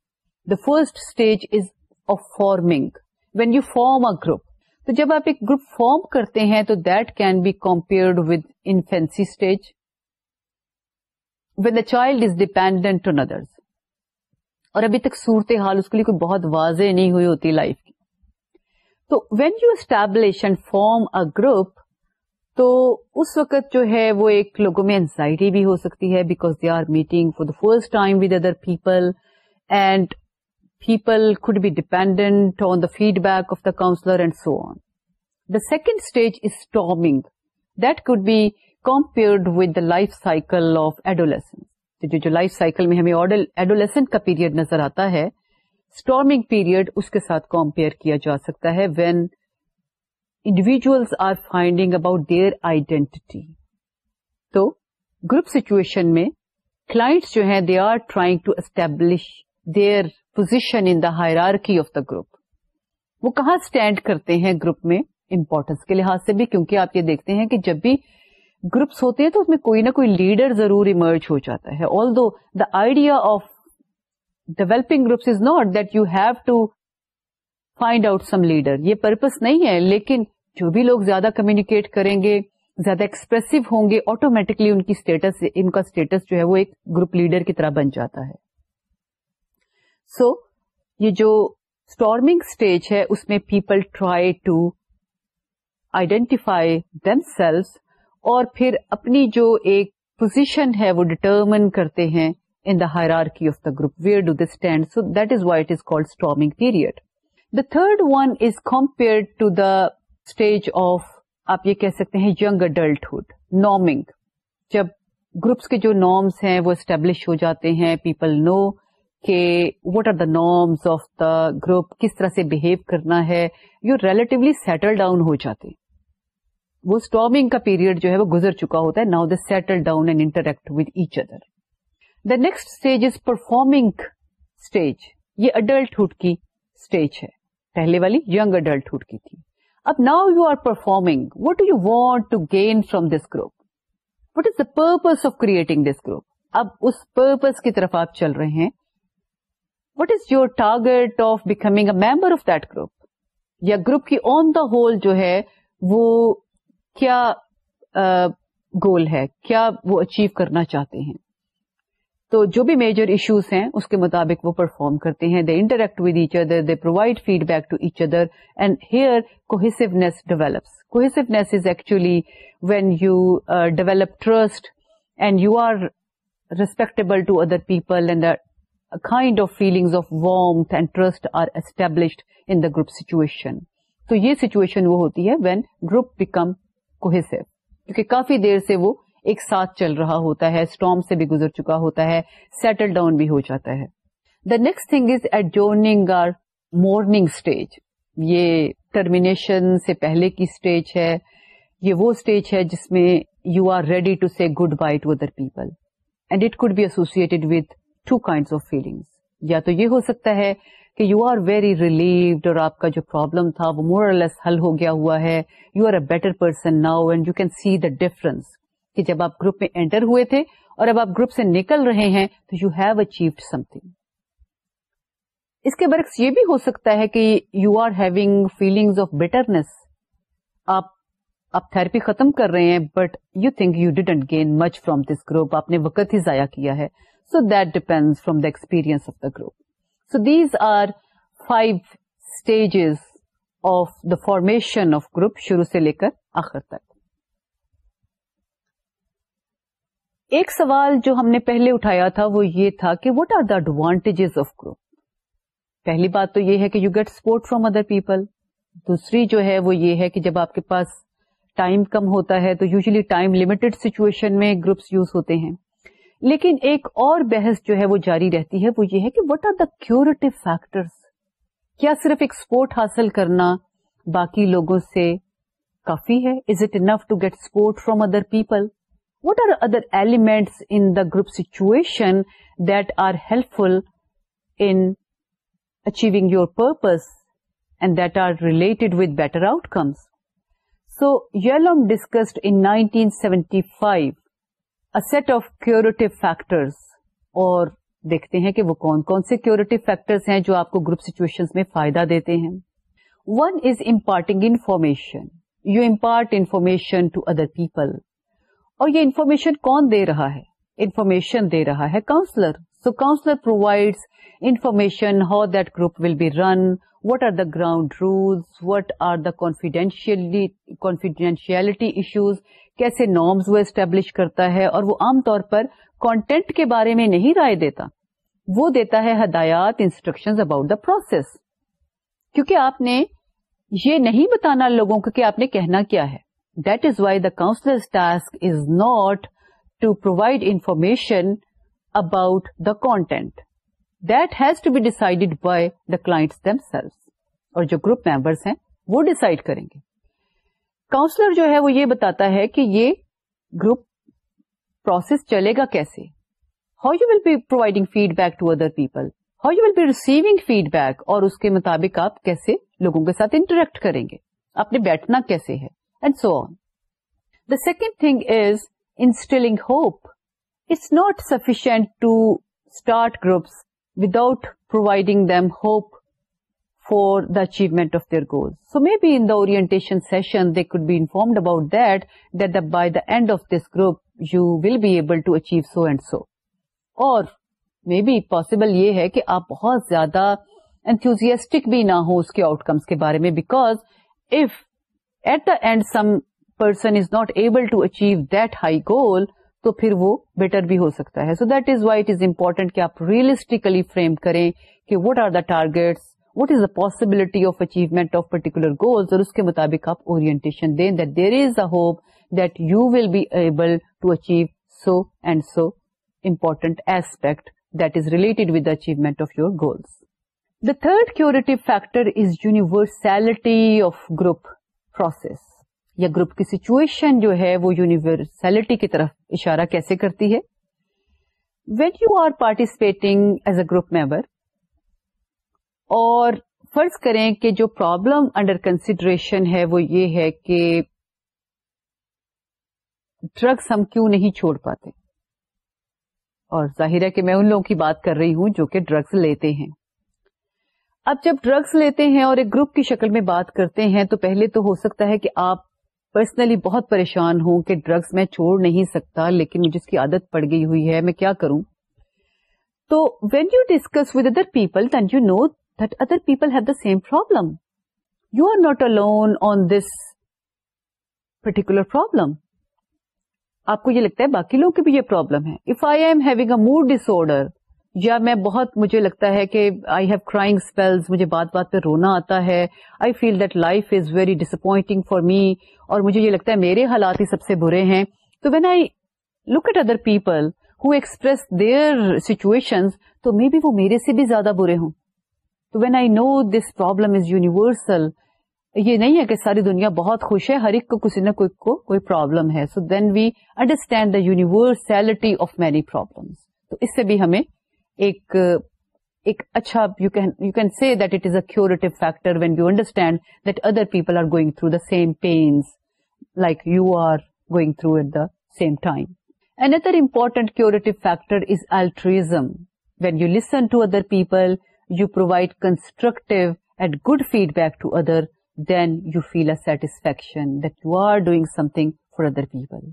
the first stage is of forming when you form a group تو جب آپ ایک گروپ فارم کرتے ہیں تو that can be compared with infancy stage with a child is dependent on others اور ابھی تک صورت حال اس کے لیے کوئی بہت واضح نہیں ہوئی ہوتی لائف کی تو when you establish and form a group تو اس وقت جو ہے وہ ایک لوگوں میں انزائٹی بھی ہو سکتی ہے because they are meeting for the first time with other people and people could be dependent on the feedback of the counsellor and so on the second stage is storming that could be compare with the life cycle of adolescence جو life cycle میں ہمیں adolescent کا period نظر آتا ہے storming period اس کے ساتھ compare کیا جا سکتا ہے when individuals are finding about their identity تو گروپ سیچویشن میں کلاٹس جو ہیں they are trying to establish their position in the hierarchy of the group وہ کہاں اسٹینڈ کرتے ہیں گروپ میں امپورٹینس کے لحاظ سے بھی کیونکہ آپ یہ دیکھتے ہیں کہ جب بھی گروپس ہوتے ہیں تو اس میں کوئی نہ کوئی لیڈر ضرور ایمرج ہو جاتا ہے although the idea of developing groups is not that you have to find out some leader یہ پرپز نہیں ہے لیکن جو بھی لوگ زیادہ کمیونیکیٹ کریں گے زیادہ ایکسپریسو ہوں گے آٹومیٹکلی ان کی اسٹیٹس ان کا اسٹیٹس جو ہے وہ ایک گروپ لیڈر کی طرح بن جاتا ہے سو یہ جو اسٹارمنگ اسٹیج ہے اس میں people try to identify themselves اور پھر اپنی جو ایک پوزیشن ہے وہ ڈٹرمن کرتے ہیں in the hierarchy of the group where do the stand so that is why it is called storming period the third one is compare to the stage of آپ یہ کہہ سکتے ہیں یگ اڈلٹہڈ نارمنگ جب groups کے جو norms ہیں وہ اسٹیبلش ہو جاتے ہیں پیپل نو کہ what are the norms of the group کس طرح سے بہیو کرنا ہے یو ریلیٹولی سیٹل ڈاؤن ہو جاتے وہ اسٹارمنگ کا پیریڈ جو ہے وہ گزر چکا ہوتا ہے now this settle down and interact with each other the next stage is performing stage یہ اڈلٹہڈ کی اسٹیج ہے پہلے والی یگ اڈلٹہڈ کی تھی اب now you are performing what do you want to gain from this group what is the purpose of creating this group اب اس پرپز کی طرف آپ چل رہے ہیں what is your target of become a member of that group یا group کی آن دا ہول جو ہے وہ کیا گول uh, ہے کیا وہ اچیو کرنا چاہتے ہیں تو جو بھی میجر ایشوز ہیں اس کے مطابق وہ پرفارم کرتے ہیں they interact with each other they provide feedback to each other and here cohesiveness develops cohesiveness is actually when you develop trust and you are respectable to other people and kind of feeling of warmth and trust are established in group situation تو یہ situation وہ ہوتی ہے when group become کیونکہ کافی دیر سے وہ ایک ساتھ چل رہا ہوتا ہے اسٹارم سے بھی گزر چکا ہوتا ہے سیٹل ڈاؤن بھی ہو جاتا ہے دا نیکسٹ تھنگ از ایٹ آر مارننگ اسٹیج یہ ٹرمینیشن سے پہلے کی اسٹیج ہے یہ وہ اسٹیج ہے جس میں you are ready to see goodbye to other people and it could be associated with یا تو یہ ہو سکتا ہے کہ یو آر ویری ریلیوڈ اور آپ کا جو پرابلم تھا وہ مور لیس حل ہو گیا ہوا ہے you are a better person now and you can see the difference کہ جب آپ گروپ میں اینٹر ہوئے تھے اور اب آپ گروپ سے نکل رہے ہیں تو یو ہیو سم تھنگ اس کے برعکس یہ بھی ہو سکتا ہے کہ you are having feelings of bitterness آپ آپ تھرپی ختم کر رہے ہیں but you think you didn't gain much from this group آپ نے وقت ہی ضائع کیا ہے so that depend from the experience of the group so these are five stages of the formation of group شروع سے لے کر آخر تک ایک سوال جو ہم نے پہلے اٹھایا تھا وہ یہ تھا کہ what are the advantages of group پہلی بات تو یہ ہے کہ you get support from other people دوسری جو ہے وہ یہ ہے کہ جب آپ کے پاس ٹائم کم ہوتا ہے تو یوزلی ٹائم لمیٹڈ سچویشن میں گروپس یوز ہوتے ہیں لیکن ایک اور بحث جو ہے وہ جاری رہتی ہے وہ یہ ہے کہ what are the curative factor کیا صرف ایک سپورٹ حاصل کرنا باقی لوگوں سے کافی ہے is it enough to get support from other people what are other elements in the group situation that are helpful in achieving your purpose and that are related with better outcomes so you discussed in 1975 set of curative factors اور دیکھتے ہیں کہ وہ کون کون سے curative factors ہیں جو آپ کو گروپ سچویشن میں فائدہ دیتے ہیں one is imparting information you impart information to other people اور یہ انفارمیشن کون دے رہا ہے انفارمیشن دے رہا ہے counsellor so counsellor provide information how that group will be run what are the ground rules what are the confidentiality issues کیسے norms وہ اسٹیبلش کرتا ہے اور وہ عام طور پر کانٹینٹ کے بارے میں نہیں رائے دیتا وہ دیتا ہے ہدایات انسٹرکشن اباؤٹ دا پروسیس کیونکہ آپ نے یہ نہیں بتانا لوگوں کو کہ آپ نے کہنا کیا ہے that is why the task is not to provide information about the content that has to be decided by the class اور جو گروپ ممبرس ہیں وہ ڈیسائڈ کریں گے کاؤنسلر جو ہے وہ یہ بتاتا ہے کہ یہ گروپ پروسیس چلے گا کیسے how you will be providing feedback to other people how you will be receiving feedback اور اس کے مطابق آپ کیسے لوگوں کے ساتھ انٹریکٹ کریں گے آپ نے بیٹھنا کیسے ہے and so on the second thing is instilling hope it's not sufficient to start groups without providing them hope for the achievement of their goals. So maybe in the orientation session, they could be informed about that, that the, by the end of this group, you will be able to achieve so and so. Or maybe possible یہ ہے کہ آپ بہت زیادہ enthusiastic بھی نہ ہو اس کے outcomes کے بارے میں because if at the end some person is not able to achieve that high goal, تو پھر وہ بیٹر بھی ہو سکتا ہے so that is why it is important کہ آپ ریئلسٹکلی فریم کریں کہ what are the targets what is the possibility of achievement of particular goals اور اس کے مطابق آپ اویر دیں that there is a hope that you will be able to achieve so and so important aspect that is related with achievement of your goals the third curative factor is universality of group process یا group کی situation جو ہے وہ university کی طرف اشارہ کیسے کرتی ہے what you are participating as a group member اور فرض کریں کہ جو پرابلم انڈر کنسیڈریشن ہے وہ یہ ہے کہ ڈرگس ہم کیوں نہیں چھوڑ پاتے اور ظاہر ہے کہ میں ان لوگوں کی بات کر رہی ہوں جو کہ ڈرگس لیتے ہیں اب جب ڈرگس لیتے ہیں اور ایک گروپ کی شکل میں بات کرتے ہیں تو پہلے تو ہو سکتا ہے کہ آپ پرسنلی بہت پریشان ہوں کہ ڈرگس میں چھوڑ نہیں سکتا لیکن مجھے اس کی عادت پڑ گئی ہوئی ہے میں کیا کروں تو when you discuss with other people then you know that other people have the same problem. You are not alone on this particular problem. آپ کو یہ لگتا ہے باقی لوگوں کی بھی یہ پرابلم ہے if I am having a mood disorder یا میں بہت مجھے لگتا ہے کہ آئی ہیو کرائنگ اسپیلز مجھے بات بات پہ رونا آتا ہے I feel that life is very disappointing for me اور مجھے یہ لگتا ہے میرے حالات ہی سب سے برے ہیں تو when I look at other people who express their situation تو مے بی وہ میرے سے بھی زیادہ برے ہوں تو when I know this problem is universal یہ نہیں ہے کہ ساری دنیا بہت خوش ہے ہر ایک کو کسی نہ کوئی کو کوئی پرابلم ہے so then we understand the universality of many problem تو اس سے بھی ہمیں ایک ایک اچھا you you can can see that it is a curative factor when you understand that other people are going through the same pains like you are going through at the same time and other important curative factor is altruism when you listen to other people you provide to and good feedback to other then you feel doing satisfaction for other people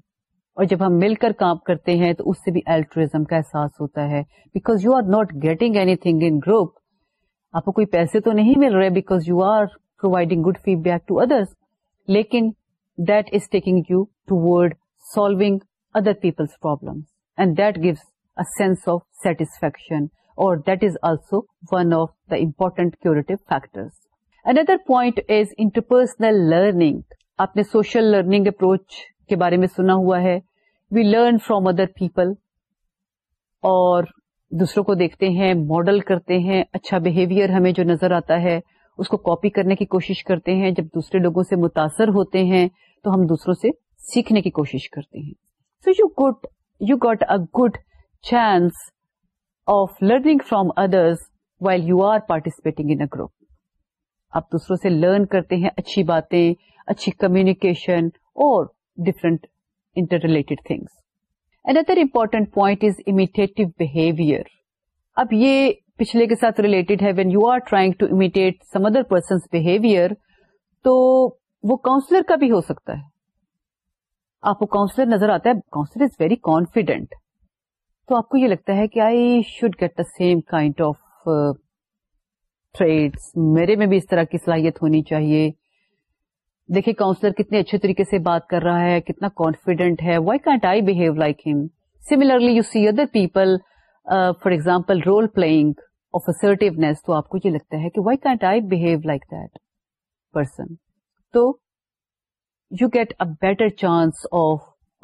اور جب ہم مل کر کام کرتے ہیں تو اس سے بھی الٹرزم کا احساس ہوتا ہے because you are not getting anything in group آپ کو کوئی پیسے تو نہیں مل رہے because you are providing good feedback to other لیکن that is taking you toward solving other people's problem and that gives a sense of satisfaction that is also one of the curative factors. Another اندر point is interpersonal learning نے social learning approach کے بارے میں سنا ہوا ہے we learn from other people اور دوسروں کو دیکھتے ہیں ماڈل کرتے ہیں اچھا بہیویئر ہمیں جو نظر آتا ہے اس کو کاپی کرنے کی کوشش کرتے ہیں جب دوسرے لوگوں سے متاثر ہوتے ہیں تو ہم دوسروں سے سیکھنے کی کوشش کرتے ہیں so you good you got a good chance of learning from others while you are participating آپ دوسروں سے لرن کرتے ہیں اچھی باتیں اچھی کمیکیشن اور different interrelate things another important point is imitate behaviour اب یہ پچھلے کے ساتھ ریلیٹڈ ہے when you are trying to imitate some other persons behaviour تو وہ کاؤنسلر کا بھی ہو سکتا ہے آپ کو کاؤنسلر نظر آتا ہے کاؤنسلر از ویری کانفیڈینٹ تو آپ کو یہ لگتا ہے کہ I should get the same kind of traits میرے میں بھی اس طرح کی صلاحیت ہونی چاہیے دیکھیے کاؤنسلر کتنے اچھے طریقے سے بات کر رہا ہے کتنا کانفیڈینٹ ہے why can't I behave like him similarly you see other people for example role playing of assertiveness تو آپ کو یہ لگتا ہے کہ why can't I behave like that person تو you get better chance of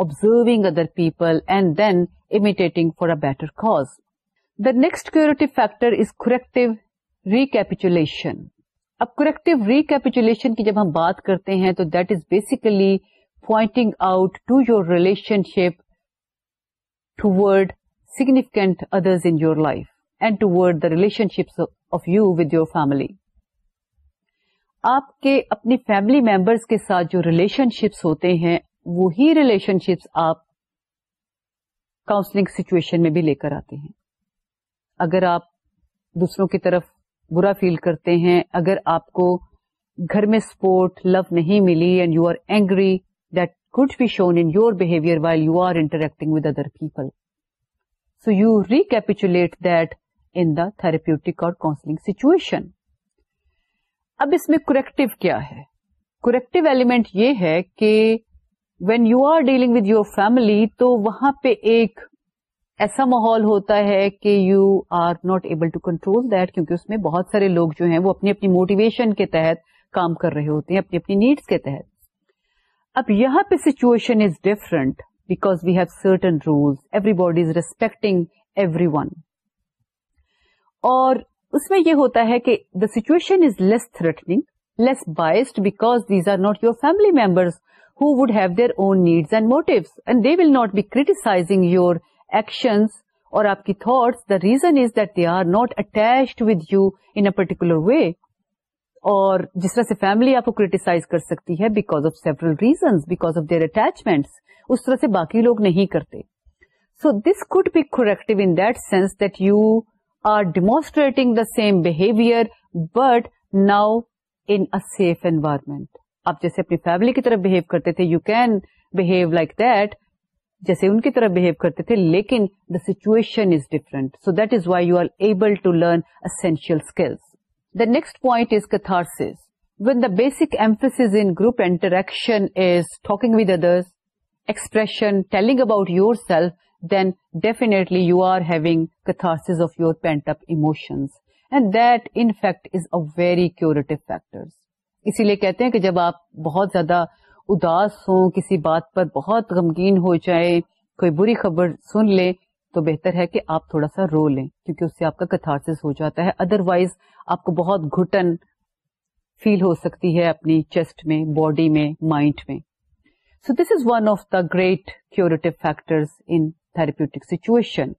observing other people and then better cause the next cure factor recapitulation اب corrective ریکیپیچولیشن کی جب ہم بات کرتے ہیں تو that is basically pointing out to your relationship toward significant others in your life and toward the relationship of you with your family آپ کے اپنی فیملی ممبرس کے ساتھ جو ریلیشن شپس ہوتے ہیں وہی ریلیشن شپس آپ کاؤنسلنگ سچویشن میں بھی لے کر آتے ہیں اگر آپ دوسروں کی طرف برا فیل کرتے ہیں اگر آپ کو گھر میں سپورٹ لو نہیں ملی and you are angry that could be shown in your behaviour while you are interacting with other people so you recapitulate that the therapeutic اور کاؤنسلنگ سچویشن اب اس میں کریکٹو کیا ہے کریکٹو ایلیمنٹ یہ ہے کہ when you are dealing with your family تو وہاں پہ ایک ایسا ماحول ہوتا ہے کہ you are not able to control that کیونکہ اس میں بہت سارے لوگ جو ہیں وہ اپنی اپنی موٹیویشن کے تحت کام کر رہے ہوتے ہیں اپنی اپنی نیڈس کے تحت اب یہاں پہ situation is different because we have certain rules everybody is respecting everyone اور اس میں یہ ہوتا ہے کہ the situation is less threatening less biased because these are not your family members who would have their own needs and motives and they will not be criticizing your actions or آپ کی thoughts the reason is that they are not attach with you in a particular way اور جس طرح سے family آپ کو criticise کر سکتی ہے because of several reasons because of their attachments اس طرح سے باقی لوگ نہیں کرتے so this could be corrective in that sense that you are demonstrating the same behaviour but now in safe environment آپ جیسے اپنی فیملی کی طرف بہیو کرتے تھے you can behave like that جیسے ان کی طرف بہیو کرتے تھے لیکن the situation is different so that is why you are able to learn essential skills the next point is catharsis when the basic emphasis in group interaction is talking with others expression telling about your self then definitely you are having catharsis of your pent up emotions and that in fact is a very curative factors اسی لیے کہتے ہیں کہ جب آپ بہت زیادہ اداس ہوں کسی بات پر بہت غمگین ہو جائے کوئی بری خبر سن لیں تو بہتر ہے کہ آپ تھوڑا سا رو لیں کیونکہ اس سے آپ کا کتھارسس ہو جاتا ہے ادر وائز آپ کو بہت گھٹن فیل ہو سکتی ہے اپنی چیسٹ میں باڈی میں مائنڈ میں so this is one of the great curative factor in therapeutic situation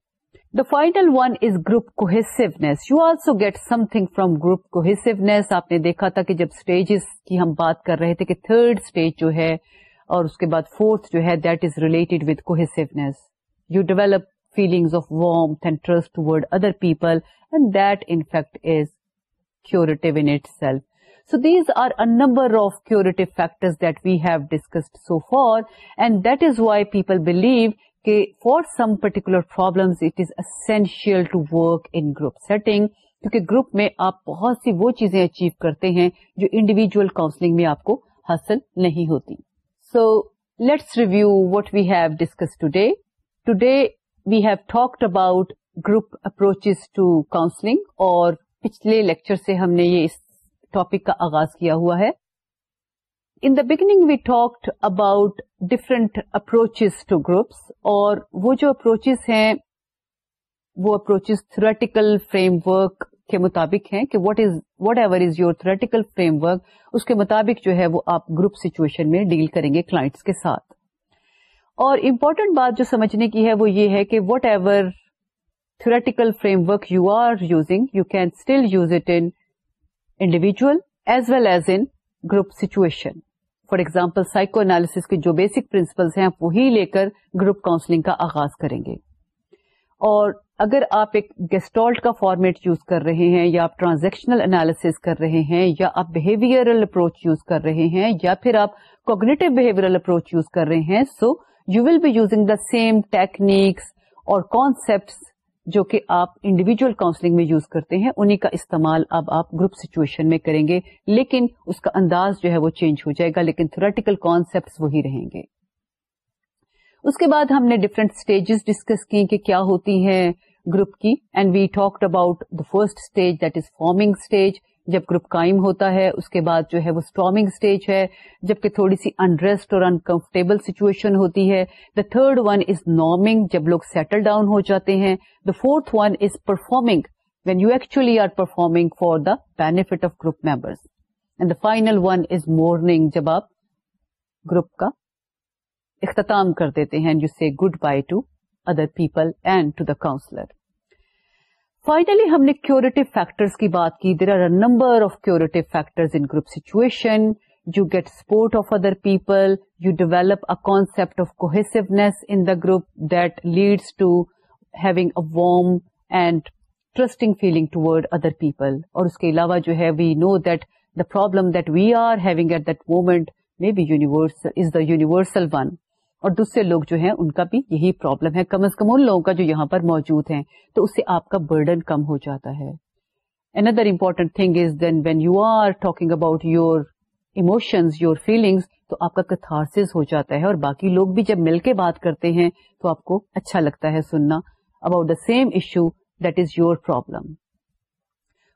the final one is group cohesiveness you also get something from group cohesiveness آپ نے دیکھا تھا کہ جب اسٹیجز کی ہم بات کر رہے تھے کہ تھرڈ اسٹیج جو ہے اور اس کے بعد فورتھ جو ہے that is related with cohesiveness you develop feelings of warmth and trust toward other people and that in fact is curative self so these are a number of curative factor that we have discussed so far and that is why people believe کہ for some particular problem it is essential to work in group setting کیونکہ group میں آپ بہت سی وہ چیزیں achieve کرتے ہیں جو انڈیویجل کاؤنسلنگ میں آپ کو حاصل نہیں ہوتی so let's review what we have discuss today today we have talked about group approach to counselling اور پچھلے لیکچر سے ہم نے یہ اس ٹاپک کا آغاز کیا ہوا ہے in the beginning we talked about different approach to groups اور وہ جو اپروچز ہیں وہ اپروچ تھورٹیکل فریم ورک کے مطابق ہیں کہ what whatever is your theoretical framework اس کے مطابق جو ہے وہ آپ گروپ سچویشن میں ڈیل کریں گے کلائٹس کے ساتھ اور امپورٹنٹ بات جو سمجھنے کی ہے وہ یہ ہے کہ whatever theoretical framework you are use you can still use اٹیویجل as well as in group situation for example psychoanalysis کے جو بیسک پرنسپلس ہیں آپ وہی لے کر گروپ کاؤنسلنگ کا آغاز کریں گے اور اگر آپ ایک گیسٹالٹ کا فارمیٹ یوز کر رہے ہیں یا آپ ٹرانزیکشنل اینالس کر رہے ہیں یا آپ بہیویئرل اپروچ یوز کر رہے ہیں یا پھر آپ کوگنیٹو بہیویئرل اپروچ یوز کر رہے ہیں so you will be using the same techniques اور کانسپٹس جو کہ آپ انڈیویجل کاؤنسلنگ میں یوز کرتے ہیں انہیں کا استعمال اب آپ گروپ سچویشن میں کریں گے لیکن اس کا انداز جو ہے وہ چینج ہو جائے گا لیکن تھوریٹیکل کانسپٹ وہی رہیں گے اس کے بعد ہم نے ڈفرینٹ اسٹیجز ڈسکس کی کہ کیا ہوتی ہیں گروپ کی and we talked about the first stage that is forming stage جب گروپ قائم ہوتا ہے اس کے بعد جو ہے وہ اسٹارمنگ اسٹیج ہے جبکہ تھوڑی سی انریسڈ اور انکمفرٹیبل سچویشن ہوتی ہے the third one is norming جب لوگ سیٹل ڈاؤن ہو جاتے ہیں the fourth one is performing when you actually are performing for the benefit of group members and the final one is mourning جب آپ group کا اختتام کر دیتے ہیں you see goodbye to other people and to the counsellor finally ہم نے curative factors کی بات کی there are a number of curative factor group situation you get support of other people you develop a concept of cohesiveness in the group that leads to having a warm and trusting feeling toward other people اور اس کے علاوہ جو ہے we know that the problem that we are having at that moment may be universal is the universal one اور دوسرے لوگ جو ہیں ان کا بھی یہی پرابلم ہے کم از کم ان لوگوں کا جو یہاں پر موجود ہیں تو اس سے آپ کا برڈن کم ہو جاتا ہے another important thing is then when you are talking about your emotion your feelings تو آپ کا کتارس ہو جاتا ہے اور باقی لوگ بھی جب مل کے بات کرتے ہیں تو آپ کو اچھا لگتا ہے سننا about the same issue that is your problem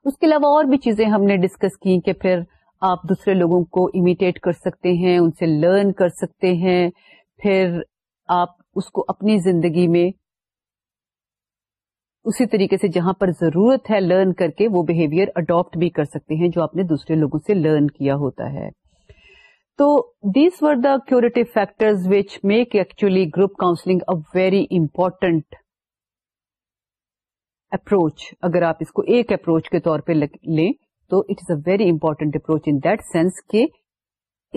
اس کے علاوہ اور بھی چیزیں ہم نے ڈسکس کی کہ پھر آپ دوسرے لوگوں کو امیٹیٹ کر سکتے ہیں ان سے لرن کر سکتے ہیں پھر آپ اس کو اپنی زندگی میں اسی طریقے سے جہاں پر ضرورت ہے لرن کر کے وہ بہیویئر اڈاپٹ بھی کر سکتے ہیں جو آپ نے دوسرے لوگوں سے لرن کیا ہوتا ہے تو these are the curative factors which make actually group counselling a very important approach اگر آپ اس کو ایک اپروچ کے طور پہ لیں تو it is a very important approach in that sense کہ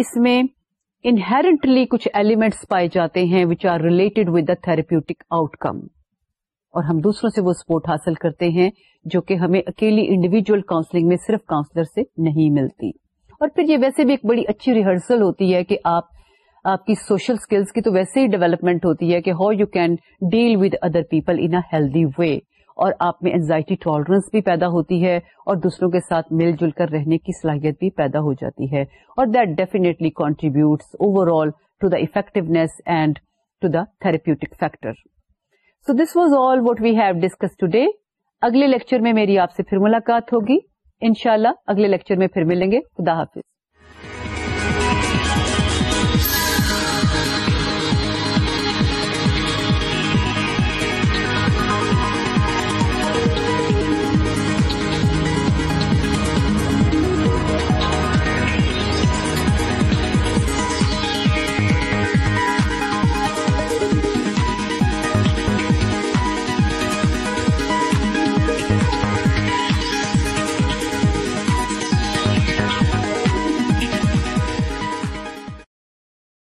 اس میں انہیرٹلی کچھ ایلیمنٹس پائے جاتے ہیں which are related with the therapeutic outcome اور ہم دوسروں سے وہ سپورٹ حاصل کرتے ہیں جو کہ ہمیں اکیلی انڈیویجل کاؤنسلنگ میں صرف کاؤنسلر سے نہیں ملتی اور پھر یہ ویسے بھی ایک بڑی اچھی ریہرسل ہوتی ہے کہ آپ آپ کی سوشل اسکلس کی تو ویسے ہی ڈیولپمنٹ ہوتی ہے کہ how you can deal with other people in healthy way اور آپ میں انزائٹی ٹالرنس بھی پیدا ہوتی ہے اور دوسروں کے ساتھ مل جل کر رہنے کی صلاحیت بھی پیدا ہو جاتی ہے اور that definitely contribute overall to the effectiveness and to the therapeutic factor so this was all what we have discuss today اگلے لیکچر میں میری آپ سے پھر ملاقات ہوگی انشاءاللہ اگلے لیکچر میں پھر ملیں گے خدا حافظ